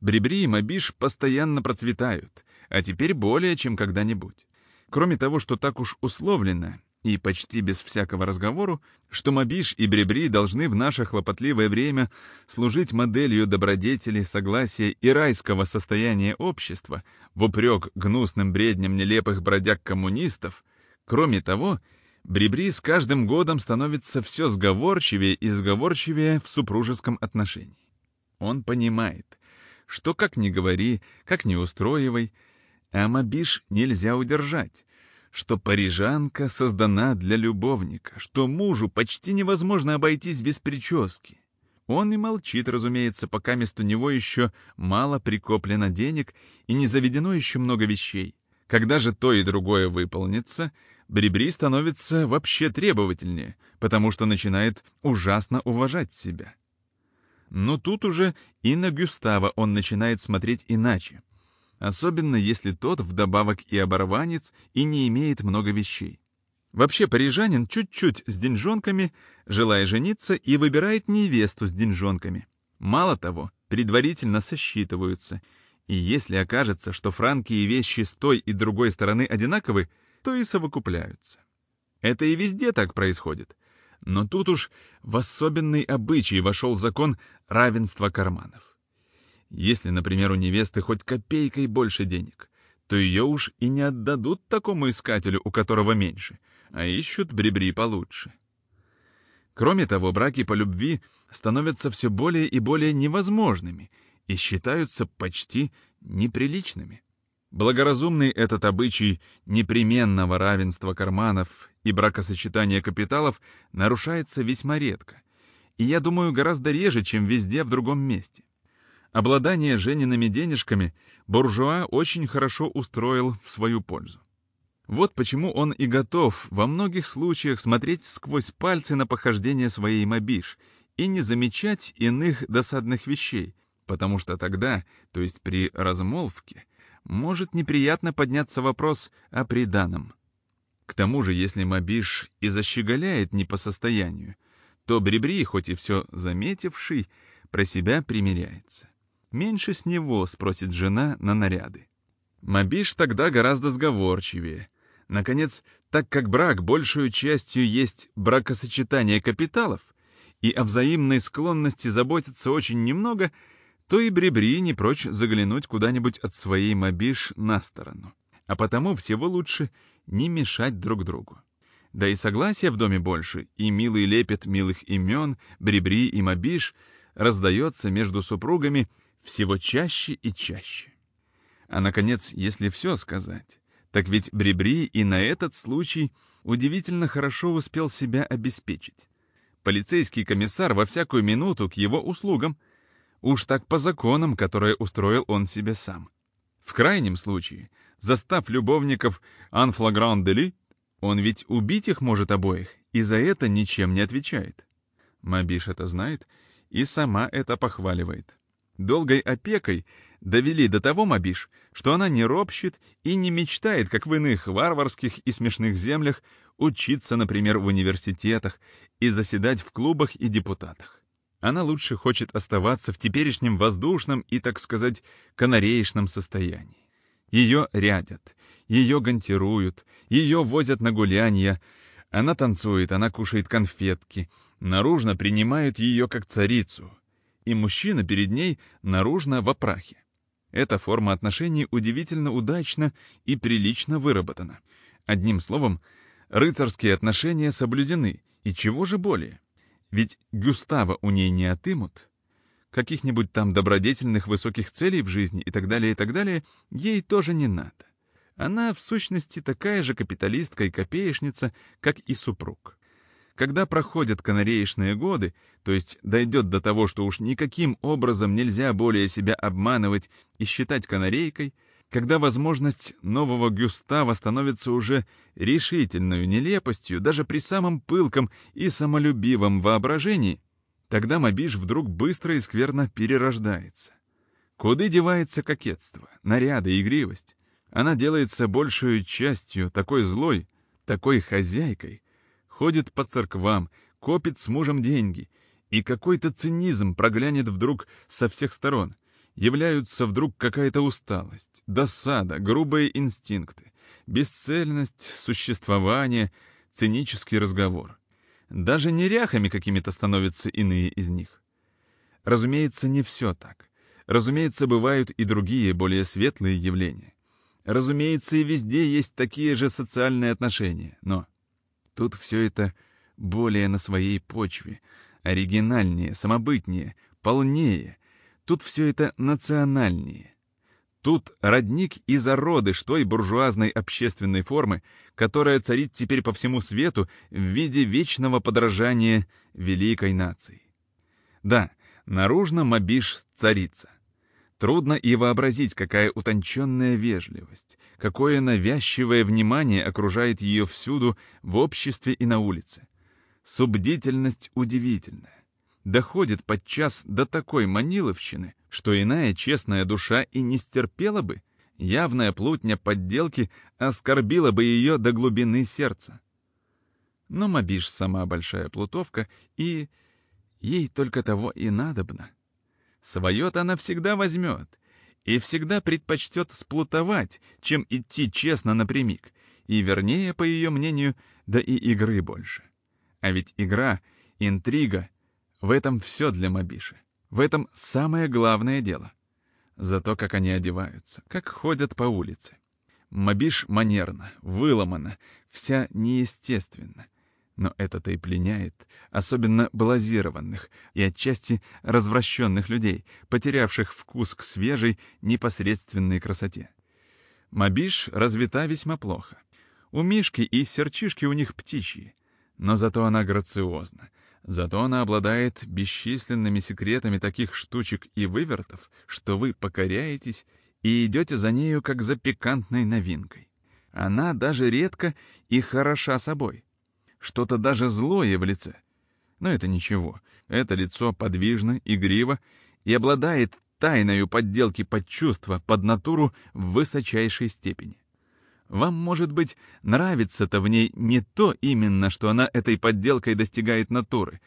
Брибри и Мабиш постоянно процветают, а теперь более чем когда-нибудь. Кроме того, что так уж условлено, и почти без всякого разговору, что Мабиш и Бребри должны в наше хлопотливое время служить моделью добродетели, согласия и райского состояния общества в упрек гнусным бредням нелепых бродяг-коммунистов, кроме того, Бребри с каждым годом становится все сговорчивее и сговорчивее в супружеском отношении. Он понимает, что как ни говори, как ни устроивай, а Мабиш нельзя удержать, что парижанка создана для любовника, что мужу почти невозможно обойтись без прически. Он и молчит, разумеется, пока место у него еще мало прикоплено денег и не заведено еще много вещей. Когда же то и другое выполнится, Брибри становится вообще требовательнее, потому что начинает ужасно уважать себя. Но тут уже и на Гюстава он начинает смотреть иначе. Особенно если тот вдобавок и оборванец, и не имеет много вещей. Вообще парижанин чуть-чуть с деньжонками, желая жениться, и выбирает невесту с деньжонками. Мало того, предварительно сосчитываются. И если окажется, что франки и вещи с той и другой стороны одинаковы, то и совокупляются. Это и везде так происходит. Но тут уж в особенный обычай вошел закон равенства карманов. Если, например, у невесты хоть копейкой больше денег, то ее уж и не отдадут такому искателю, у которого меньше — а ищут бребри получше. Кроме того, браки по любви становятся все более и более невозможными и считаются почти неприличными. Благоразумный этот обычай непременного равенства карманов и бракосочетания капиталов нарушается весьма редко, и, я думаю, гораздо реже, чем везде в другом месте. Обладание жененными денежками буржуа очень хорошо устроил в свою пользу. Вот почему он и готов во многих случаях смотреть сквозь пальцы на похождение своей мобиш и не замечать иных досадных вещей, потому что тогда, то есть при размолвке, может неприятно подняться вопрос о приданом. К тому же, если мобиш и защеголяет не по состоянию, то Бребри, хоть и все заметивший, про себя примиряется. Меньше с него спросит жена на наряды. Мобиш тогда гораздо сговорчивее, Наконец, так как брак большую частью есть бракосочетание капиталов, и о взаимной склонности заботиться очень немного, то и Бребри не прочь заглянуть куда-нибудь от своей мобиш на сторону. А потому всего лучше не мешать друг другу. Да и согласия в доме больше, и милый лепет милых имен, Бребри и Мобиш раздается между супругами всего чаще и чаще. А, наконец, если все сказать, так ведь Бребри и на этот случай удивительно хорошо успел себя обеспечить. Полицейский комиссар во всякую минуту к его услугам. Уж так по законам, которые устроил он себе сам. В крайнем случае, застав любовников анфлагран дели, он ведь убить их может обоих, и за это ничем не отвечает. Мабиш это знает и сама это похваливает. Долгой опекой довели до того Мабиш, что она не ропщет и не мечтает, как в иных варварских и смешных землях, учиться, например, в университетах и заседать в клубах и депутатах. Она лучше хочет оставаться в теперешнем воздушном и, так сказать, канареечном состоянии. Ее рядят, ее гантируют, ее возят на гулянья, она танцует, она кушает конфетки, наружно принимают ее как царицу, и мужчина перед ней наружно в опрахе. Эта форма отношений удивительно удачно и прилично выработана. Одним словом, рыцарские отношения соблюдены, и чего же более? Ведь Гюстава у ней не отымут. Каких-нибудь там добродетельных высоких целей в жизни и так далее, и так далее, ей тоже не надо. Она, в сущности, такая же капиталистка и копеечница, как и супруг. Когда проходят канареечные годы, то есть дойдет до того, что уж никаким образом нельзя более себя обманывать и считать канарейкой, когда возможность нового Гюстава становится уже решительной нелепостью даже при самом пылком и самолюбивом воображении, тогда Мобиш вдруг быстро и скверно перерождается. Куда девается кокетство, наряды, игривость? Она делается большую частью такой злой, такой хозяйкой, ходит по церквам, копит с мужем деньги, и какой-то цинизм проглянет вдруг со всех сторон. Являются вдруг какая-то усталость, досада, грубые инстинкты, бесцельность существования, цинический разговор. Даже неряхами какими-то становятся иные из них. Разумеется, не все так. Разумеется, бывают и другие, более светлые явления. Разумеется, и везде есть такие же социальные отношения, но Тут все это более на своей почве, оригинальнее, самобытнее, полнее. Тут все это национальнее. Тут родник и зародыш той буржуазной общественной формы, которая царит теперь по всему свету в виде вечного подражания великой нации. Да, наружно Мабиш царица. Трудно и вообразить, какая утонченная вежливость, какое навязчивое внимание окружает ее всюду, в обществе и на улице. Субдительность удивительная. доходит подчас до такой маниловщины, что иная честная душа и не стерпела бы, явная плутня подделки оскорбила бы ее до глубины сердца. Но Мабиш сама большая плутовка, и ей только того и надобно. Свое-то она всегда возьмет и всегда предпочтет сплутовать, чем идти честно напрямик, и вернее, по ее мнению, да и игры больше. А ведь игра, интрига — в этом все для Мабиши. В этом самое главное дело. Зато как они одеваются, как ходят по улице. Мабиш манерно, выломана, вся неестественно. Но это-то и пленяет, особенно блазированных и отчасти развращенных людей, потерявших вкус к свежей, непосредственной красоте. Мабиш развита весьма плохо. У Мишки и серчишки у них птичьи, но зато она грациозна, зато она обладает бесчисленными секретами таких штучек и вывертов, что вы покоряетесь и идете за нею как за пикантной новинкой. Она даже редко и хороша собой. Что-то даже злое в лице. Но это ничего. Это лицо подвижно, игриво и обладает тайною подделки под чувства, под натуру в высочайшей степени. Вам, может быть, нравится-то в ней не то именно, что она этой подделкой достигает натуры,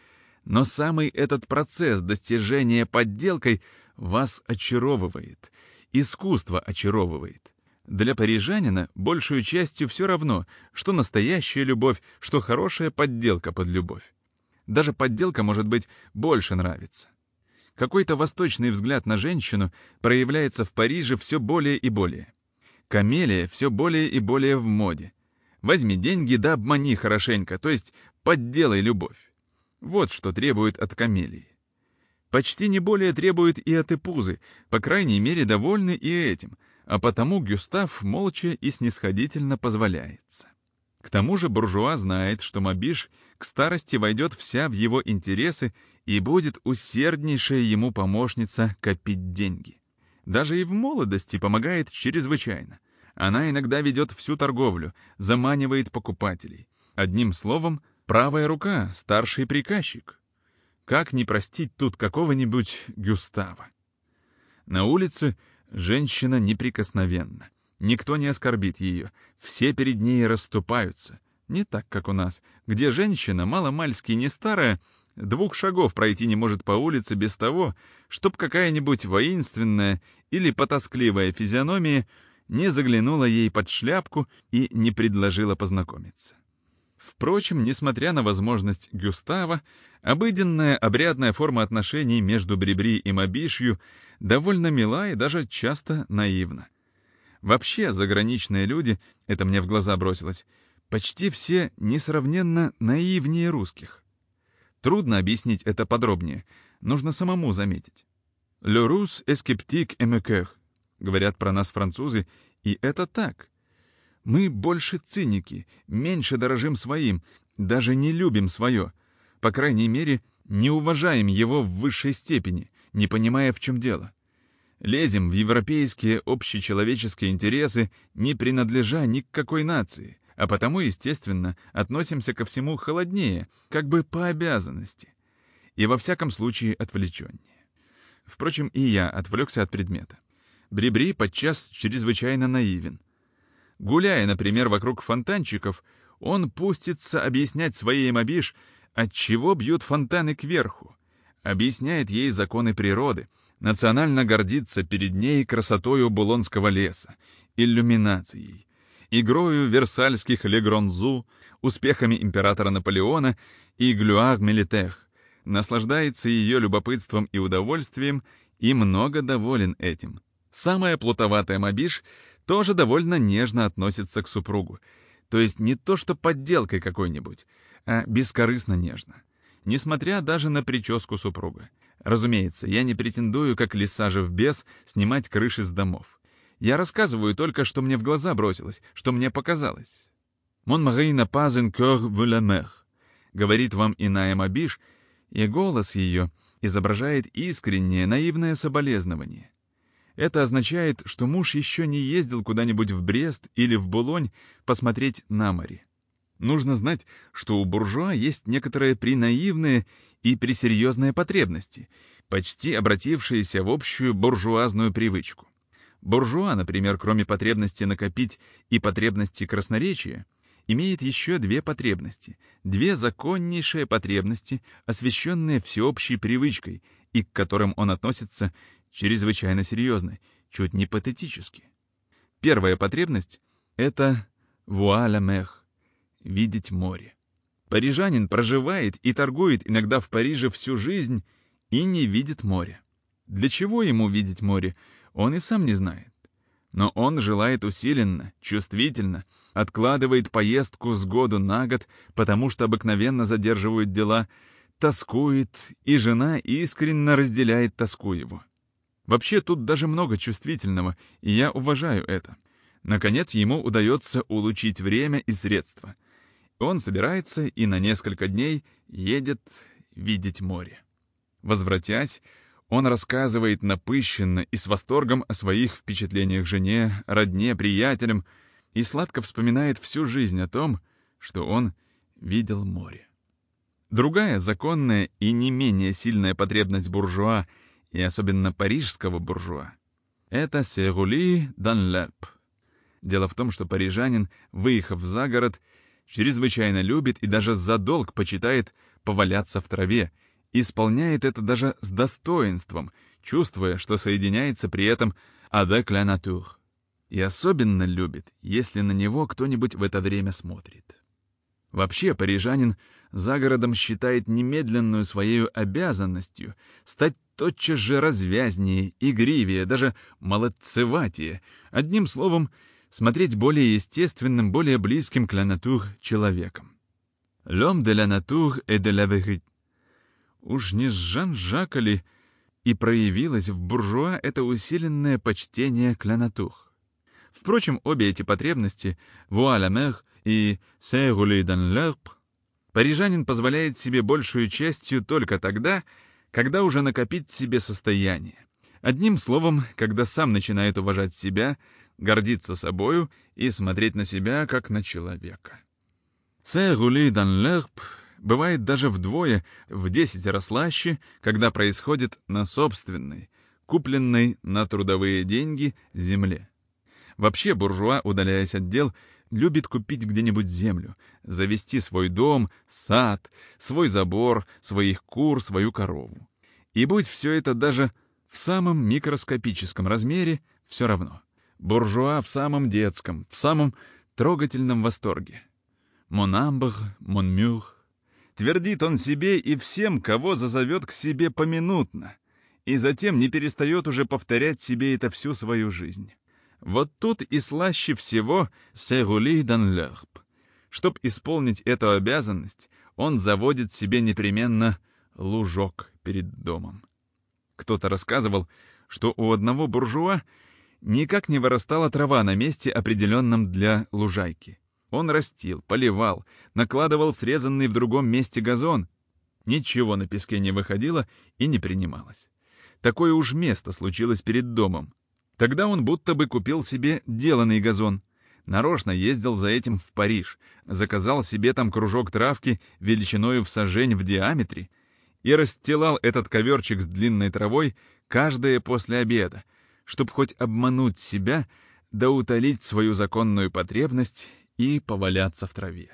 но самый этот процесс достижения подделкой вас очаровывает, искусство очаровывает. Для парижанина большую частью все равно, что настоящая любовь, что хорошая подделка под любовь. Даже подделка, может быть, больше нравится. Какой-то восточный взгляд на женщину проявляется в Париже все более и более. Камелия все более и более в моде. Возьми деньги да обмани хорошенько, то есть подделай любовь. Вот что требует от камелии. Почти не более требует и от эпузы, по крайней мере довольны и этим, а потому Гюстав молча и снисходительно позволяется. К тому же буржуа знает, что Мобиш к старости войдет вся в его интересы и будет усерднейшая ему помощница копить деньги даже и в молодости помогает чрезвычайно. Она иногда ведет всю торговлю, заманивает покупателей. Одним словом, правая рука, старший приказчик. Как не простить тут какого-нибудь Гюстава? На улице женщина неприкосновенна. Никто не оскорбит ее, все перед ней расступаются. Не так, как у нас, где женщина, маломальски не старая, двух шагов пройти не может по улице без того, чтоб какая-нибудь воинственная или потаскливая физиономия не заглянула ей под шляпку и не предложила познакомиться. Впрочем, несмотря на возможность Гюстава, обыденная обрядная форма отношений между Бребри и Мобишью довольно мила и даже часто наивна. Вообще, заграничные люди, это мне в глаза бросилось, почти все несравненно наивнее русских. Трудно объяснить это подробнее, нужно самому заметить. «Le russe est sceptique et moqueur», — говорят про нас французы, и это так. Мы больше циники, меньше дорожим своим, даже не любим свое, по крайней мере, не уважаем его в высшей степени, не понимая, в чем дело. Лезем в европейские общечеловеческие интересы, не принадлежа ни к какой нации — а потому, естественно, относимся ко всему холоднее, как бы по обязанности, и во всяком случае отвлеченнее. Впрочем, и я отвлекся от предмета. Брибри подчас чрезвычайно наивен. Гуляя, например, вокруг фонтанчиков, он пустится объяснять своей Мобиш, отчего бьют фонтаны кверху, объясняет ей законы природы, национально гордится перед ней красотою Булонского леса, иллюминацией, игрою версальских Легронзу, успехами императора Наполеона и Глюар Милитех, наслаждается ее любопытством и удовольствием и много доволен этим. Самая плутоватая Мобиш тоже довольно нежно относится к супругу, то есть не то что подделкой какой-нибудь, а бескорыстно нежно, несмотря даже на прическу супруга. Разумеется, я не претендую, как лисажев бес, снимать крыши с домов. Я рассказываю только, что мне в глаза бросилось, что мне показалось. «Mon mari n'a pas encore vu la mer», — говорит вам иная Мабиш, и голос ее изображает искреннее, наивное соболезнование. Это означает, что муж еще не ездил куда-нибудь в Брест или в Булонь посмотреть на море. Нужно знать, что у буржуа есть некоторые принаивные и пресерьезные потребности, почти обратившиеся в общую буржуазную привычку. Буржуа, например, кроме потребности накопить и потребности красноречия, имеет еще две потребности, две законнейшие потребности, освященные всеобщей привычкой и к которым он относится чрезвычайно серьезно, чуть не патетически. Первая потребность — это «вуаля мех» — видеть море. Парижанин проживает и торгует иногда в Париже всю жизнь и не видит моря. Для чего ему видеть море, он и сам не знает. Но он желает усиленно, чувствительно, откладывает поездку с году на год, потому что обыкновенно задерживают дела, тоскует, и жена искренне разделяет тоску его. Вообще тут даже много чувствительного, и я уважаю это. Наконец ему удается улучшить время и средства. Он собирается и на несколько дней едет видеть море. Возвратясь, он рассказывает напыщенно и с восторгом о своих впечатлениях жене, родне, приятелям и сладко вспоминает всю жизнь о том, что он видел море. Другая законная и не менее сильная потребность буржуа, и особенно парижского буржуа, это «серули дан леп». Дело в том, что парижанин, выехав за город, чрезвычайно любит и даже за долг почитает поваляться в траве, исполняет это даже с достоинством, чувствуя, что соединяется при этом avec la nature. И особенно любит, если на него кто-нибудь в это время смотрит. Вообще, парижанин за городом считает немедленную своей обязанностью стать тотчас же развязнее, игривее, даже молодцеватее, одним словом, смотреть более естественным, более близким к la nature человеком. L'homme de la nature et de la Уж не с Жан-Жака ли и проявилось в буржуа это усиленное почтение к Ланатух. Впрочем, обе эти потребности, вуаля мэр и «c'est дан l'herbe», парижанин позволяет себе большую частью только тогда, когда уже накопит себе состояние. Одним словом, когда сам начинает уважать себя, гордиться собою и смотреть на себя как на человека. «C'est дан l'herbe» бывает даже вдвое, в десятеро слаще, когда происходит на собственной, купленной на трудовые деньги земле. Вообще буржуа, удаляясь от дел, любит купить где-нибудь землю, завести свой дом, сад, свой забор, своих кур, свою корову. И будь все это даже в самом микроскопическом размере, все равно. Буржуа в самом детском, в самом трогательном восторге. Монамбр, Монмюр, Твердит он себе и всем, кого зазовет к себе поминутно, и затем не перестает уже повторять себе это всю свою жизнь. Вот тут и слаще всего «Сегули дан лерб». Чтоб исполнить эту обязанность, он заводит себе непременно лужок перед домом. Кто-то рассказывал, что у одного буржуа никак не вырастала трава на месте, определенном для лужайки. Он растил, поливал, накладывал срезанный в другом месте газон. Ничего на песке не выходило и не принималось. Такое уж место случилось перед домом. Тогда он будто бы купил себе деланный газон. Нарочно ездил за этим в Париж, заказал себе там кружок травки величиною в сажень в диаметре и расстилал этот коверчик с длинной травой каждое после обеда, чтобы хоть обмануть себя да утолить свою законную потребность и поваляться в траве.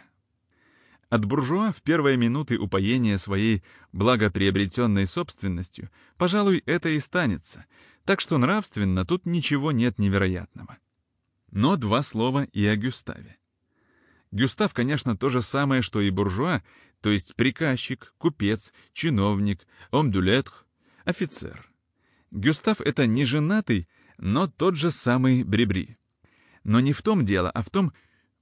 От буржуа в первые минуты упоения своей благоприобретенной собственностью, пожалуй, это и станется, так что нравственно тут ничего нет невероятного. Но два слова и о Гюставе. Гюстав, конечно, то же самое, что и буржуа, то есть приказчик, купец, чиновник, омдюлетр, офицер. Гюстав — это не женатый, но тот же самый Бребри. Но не в том дело, а в том,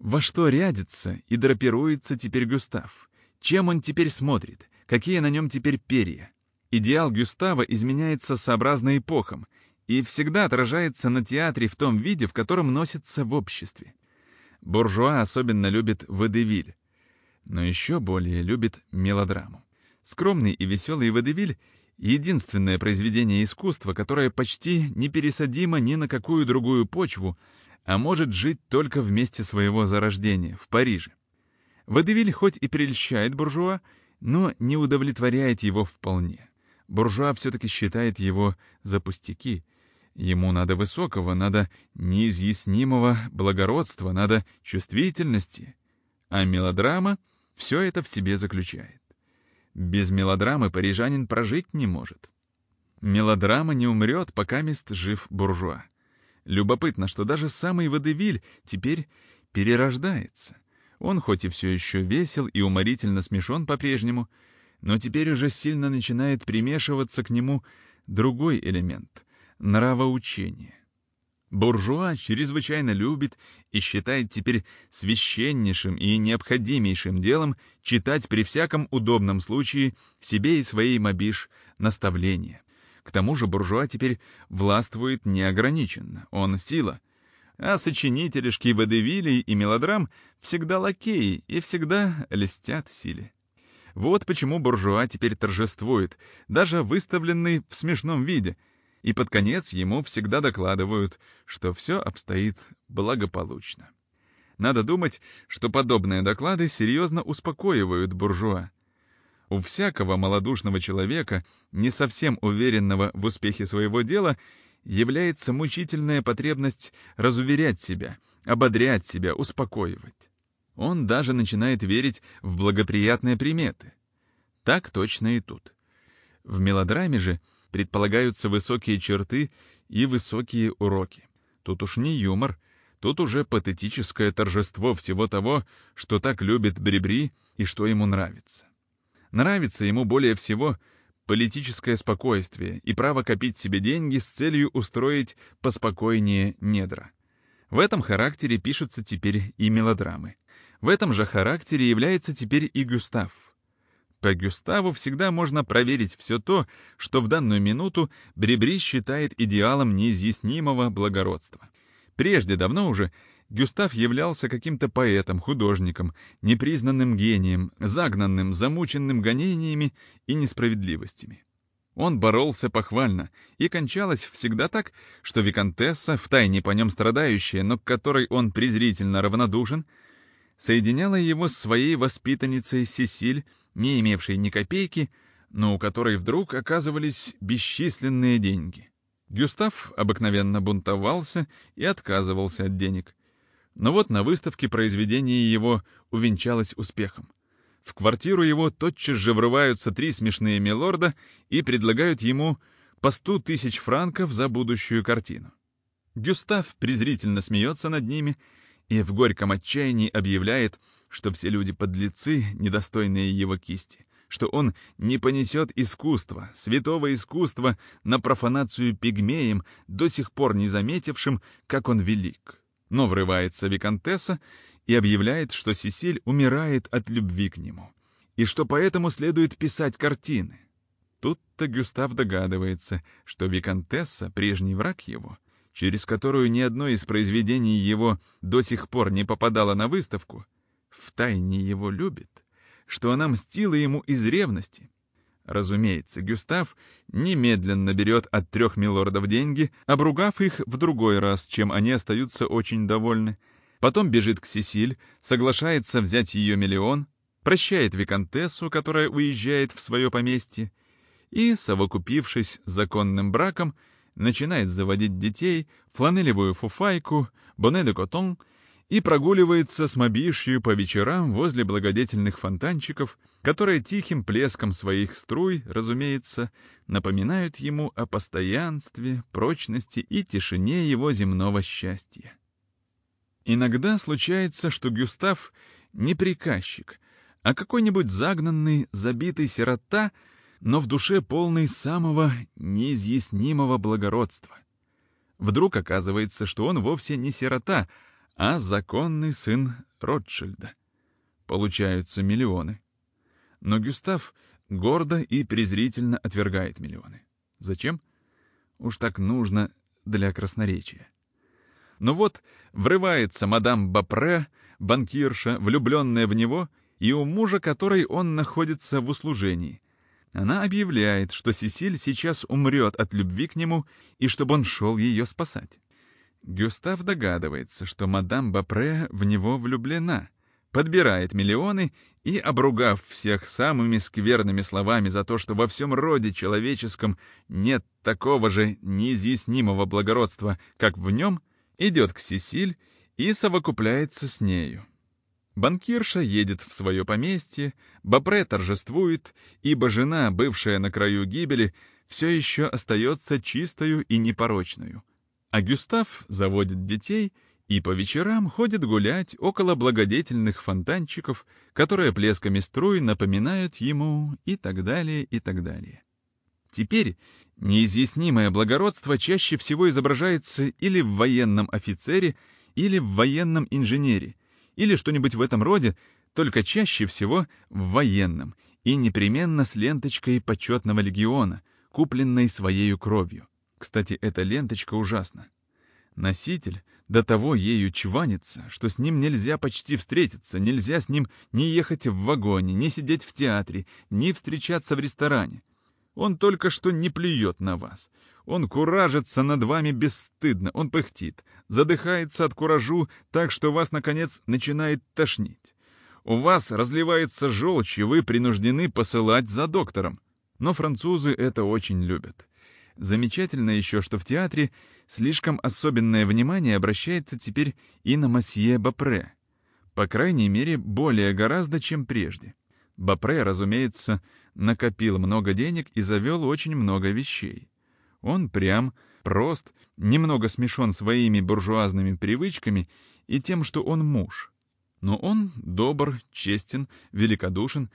во что рядится и драпируется теперь Гюстав? Чем он теперь смотрит? Какие на нем теперь перья? Идеал Гюстава изменяется сообразно эпохам и всегда отражается на театре в том виде, в котором носится в обществе. Буржуа особенно любит водевиль, но еще более любит мелодраму. Скромный и веселый водевиль — единственное произведение искусства, которое почти не пересадимо ни на какую другую почву — а может жить только в месте своего зарождения, в Париже. Водевиль хоть и прельщает буржуа, но не удовлетворяет его вполне. Буржуа все-таки считает его за пустяки. Ему надо высокого, надо неизъяснимого благородства, надо чувствительности. А мелодрама все это в себе заключает. Без мелодрамы парижанин прожить не может. Мелодрама не умрет, пока мест жив буржуа. Любопытно, что даже самый водевиль теперь перерождается. Он хоть и все еще весел и уморительно смешон по-прежнему, но теперь уже сильно начинает примешиваться к нему другой элемент — нравоучение. Буржуа чрезвычайно любит и считает теперь священнейшим и необходимейшим делом читать при всяком удобном случае себе и своей мобиш наставления. К тому же буржуа теперь властвует неограниченно, он сила — а сочинителишки водевилей и мелодрам всегда лакеи и всегда льстят силе. Вот почему буржуа теперь торжествует, даже выставленный в смешном виде, и под конец ему всегда докладывают, что все обстоит благополучно. Надо думать, что подобные доклады серьезно успокоивают буржуа. У всякого малодушного человека, не совсем уверенного в успехе своего дела, является мучительная потребность разуверять себя, ободрять себя, успокоивать. Он даже начинает верить в благоприятные приметы. Так точно и тут. В мелодраме же предполагаются высокие черты и высокие уроки. Тут уж не юмор, тут уже патетическое торжество всего того, что так любит Бребри и что ему нравится. Нравится ему более всего политическое спокойствие и право копить себе деньги с целью устроить поспокойнее недра. В этом характере пишутся теперь и мелодрамы. В этом же характере является теперь и Гюстав. По Гюставу всегда можно проверить все то, что в данную минуту Бребри считает идеалом неизъяснимого благородства. Прежде давно уже Гюстав являлся каким-то поэтом, художником, непризнанным гением, загнанным, замученным гонениями и несправедливостями. Он боролся похвально, и кончалось всегда так, что виконтесса, втайне по нем страдающая, но к которой он презрительно равнодушен, соединяла его с своей воспитанницей Сесиль, не имевшей ни копейки, но у которой вдруг оказывались бесчисленные деньги. Гюстав обыкновенно бунтовался и отказывался от денег — но вот на выставке произведение его увенчалось успехом. В квартиру его тотчас же врываются три смешные милорда и предлагают ему по сто тысяч франков за будущую картину. Гюстав презрительно смеется над ними и в горьком отчаянии объявляет, что все люди подлецы, недостойные его кисти, что он не понесет искусства, святого искусства, на профанацию пигмеем, до сих пор не заметившим, как он велик. Но врывается виконтесса и объявляет, что Сесиль умирает от любви к нему, и что поэтому следует писать картины. Тут-то Гюстав догадывается, что виконтесса — прежний враг его, через которую ни одно из произведений его до сих пор не попадало на выставку, втайне его любит, что она мстила ему из ревности — Разумеется, Гюстав немедленно берет от трех милордов деньги, обругав их в другой раз, чем они остаются очень довольны. Потом бежит к Сесиль, соглашается взять ее миллион, прощает виконтессу, которая уезжает в свое поместье, и, совокупившись законным браком, начинает заводить детей, фланелевую фуфайку, боне де котон — и прогуливается с мобишью по вечерам возле благодетельных фонтанчиков, которые тихим плеском своих струй, разумеется, напоминают ему о постоянстве, прочности и тишине его земного счастья. Иногда случается, что Гюстав не приказчик, а какой-нибудь загнанный, забитый сирота, но в душе полный самого неизъяснимого благородства. Вдруг оказывается, что он вовсе не сирота, а законный сын Ротшильда. Получаются миллионы. Но Гюстав гордо и презрительно отвергает миллионы. Зачем? Уж так нужно для красноречия. Но вот врывается мадам Бапре, банкирша, влюбленная в него, и у мужа которой он находится в услужении. Она объявляет, что Сесиль сейчас умрет от любви к нему, и чтобы он шел ее спасать. Гюстав догадывается, что мадам Бапре в него влюблена, подбирает миллионы и, обругав всех самыми скверными словами за то, что во всем роде человеческом нет такого же неизъяснимого благородства, как в нем, идет к Сесиль и совокупляется с нею. Банкирша едет в свое поместье, Бапре торжествует, ибо жена, бывшая на краю гибели, все еще остается чистою и непорочную. А Гюстав заводит детей и по вечерам ходит гулять около благодетельных фонтанчиков, которые плесками струй напоминают ему и так далее, и так далее. Теперь неизъяснимое благородство чаще всего изображается или в военном офицере, или в военном инженере, или что-нибудь в этом роде, только чаще всего в военном, и непременно с ленточкой почетного легиона, купленной своей кровью. Кстати, эта ленточка ужасна. Носитель до того ею чванится, что с ним нельзя почти встретиться, нельзя с ним ни ехать в вагоне, ни сидеть в театре, ни встречаться в ресторане. Он только что не плюет на вас. Он куражится над вами бесстыдно, он пыхтит, задыхается от куражу так, что вас, наконец, начинает тошнить. У вас разливается желчь, и вы принуждены посылать за доктором. Но французы это очень любят. Замечательно еще, что в театре слишком особенное внимание обращается теперь и на масье Бапре. По крайней мере, более гораздо, чем прежде. Бапре, разумеется, накопил много денег и завел очень много вещей. Он прям, прост, немного смешон своими буржуазными привычками и тем, что он муж. Но он добр, честен, великодушен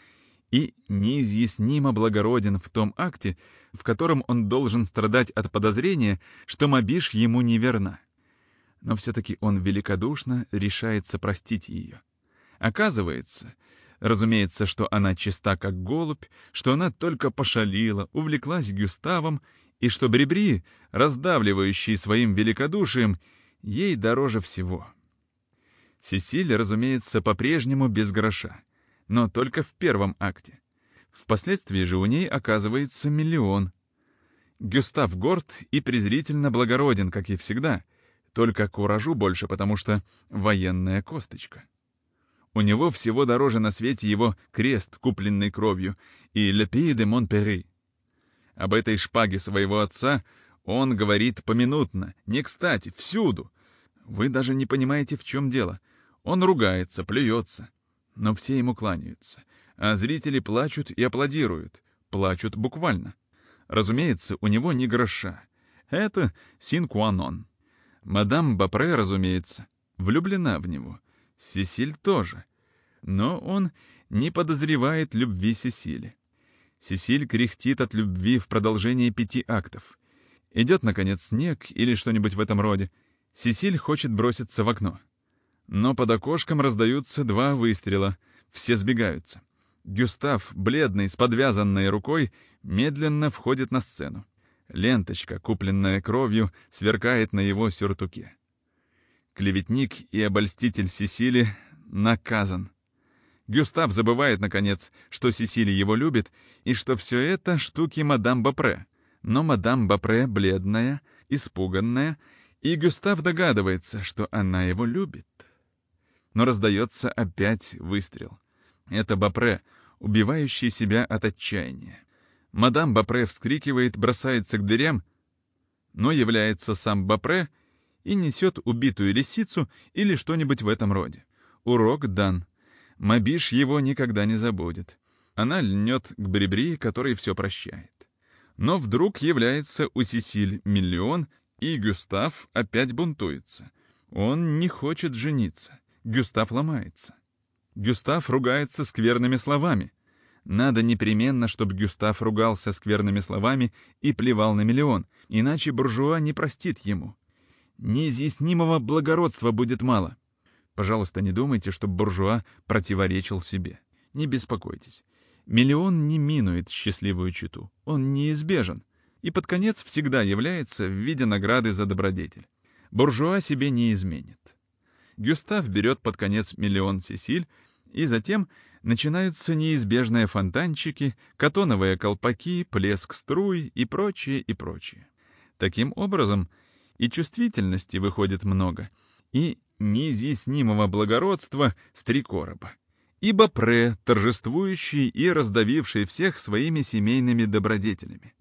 и неизъяснимо благороден в том акте, в котором он должен страдать от подозрения, что Мобиш ему неверна. Но все-таки он великодушно решается простить ее. Оказывается, разумеется, что она чиста как голубь, что она только пошалила, увлеклась Гюставом, и что Бребри, раздавливающий своим великодушием, ей дороже всего. Сесиль, разумеется, по-прежнему без гроша, но только в первом акте. Впоследствии же у ней оказывается миллион. Гюстав горд и презрительно благороден, как и всегда, только куражу больше, потому что военная косточка. У него всего дороже на свете его крест, купленный кровью, и «Le Pays de Montpellier». Об этой шпаге своего отца он говорит поминутно, не кстати, всюду. Вы даже не понимаете, в чем дело. Он ругается, плюется. Но все ему кланяются. А зрители плачут и аплодируют. Плачут буквально. Разумеется, у него не гроша. Это синкуанон. Мадам Бапре, разумеется, влюблена в него. Сесиль тоже. Но он не подозревает любви Сесили. Сесиль кряхтит от любви в продолжении пяти актов. Идет, наконец, снег или что-нибудь в этом роде. Сесиль хочет броситься в окно. Но под окошком раздаются два выстрела. Все сбегаются. Гюстав, бледный, с подвязанной рукой, медленно входит на сцену. Ленточка, купленная кровью, сверкает на его сюртуке. Клеветник и обольститель Сесили наказан. Гюстав забывает, наконец, что Сесили его любит, и что все это штуки мадам Бапре. Но мадам Бапре бледная, испуганная, и Гюстав догадывается, что она его любит. Но раздается опять выстрел. Это Бапре, убивающий себя от отчаяния. Мадам Бапре вскрикивает, бросается к дверям, но является сам Бапре и несет убитую лисицу или что-нибудь в этом роде. Урок дан. Мабиш его никогда не забудет. Она льнет к Бребри, который все прощает. Но вдруг является у Сесиль миллион, и Гюстав опять бунтуется. Он не хочет жениться. Гюстав ломается. Гюстав ругается скверными словами. Надо непременно, чтобы Гюстав ругался скверными словами и плевал на миллион, иначе буржуа не простит ему. Неизъяснимого благородства будет мало. Пожалуйста, не думайте, что буржуа противоречил себе. Не беспокойтесь. Миллион не минует счастливую читу. Он неизбежен. И под конец всегда является в виде награды за добродетель. Буржуа себе не изменит. Гюстав берет под конец миллион Сесиль, и затем начинаются неизбежные фонтанчики, катоновые колпаки, плеск струй и прочее, и прочее. Таким образом, и чувствительности выходит много — и неизъяснимого благородства с три короба. И Бапре, торжествующий и раздавивший всех своими семейными добродетелями.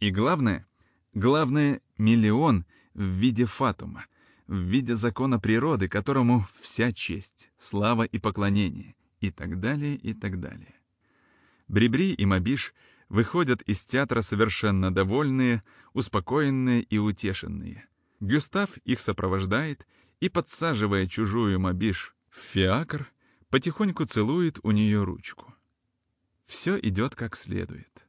И главное, главное — миллион в виде фатума, в виде закона природы, которому вся честь, слава и поклонение, и так далее, и так далее. Брибри и Мабиш выходят из театра совершенно довольные, успокоенные и утешенные. Гюстав их сопровождает и, подсаживая чужую Мабиш в фиакр, потихоньку целует у нее ручку. Все идет как следует.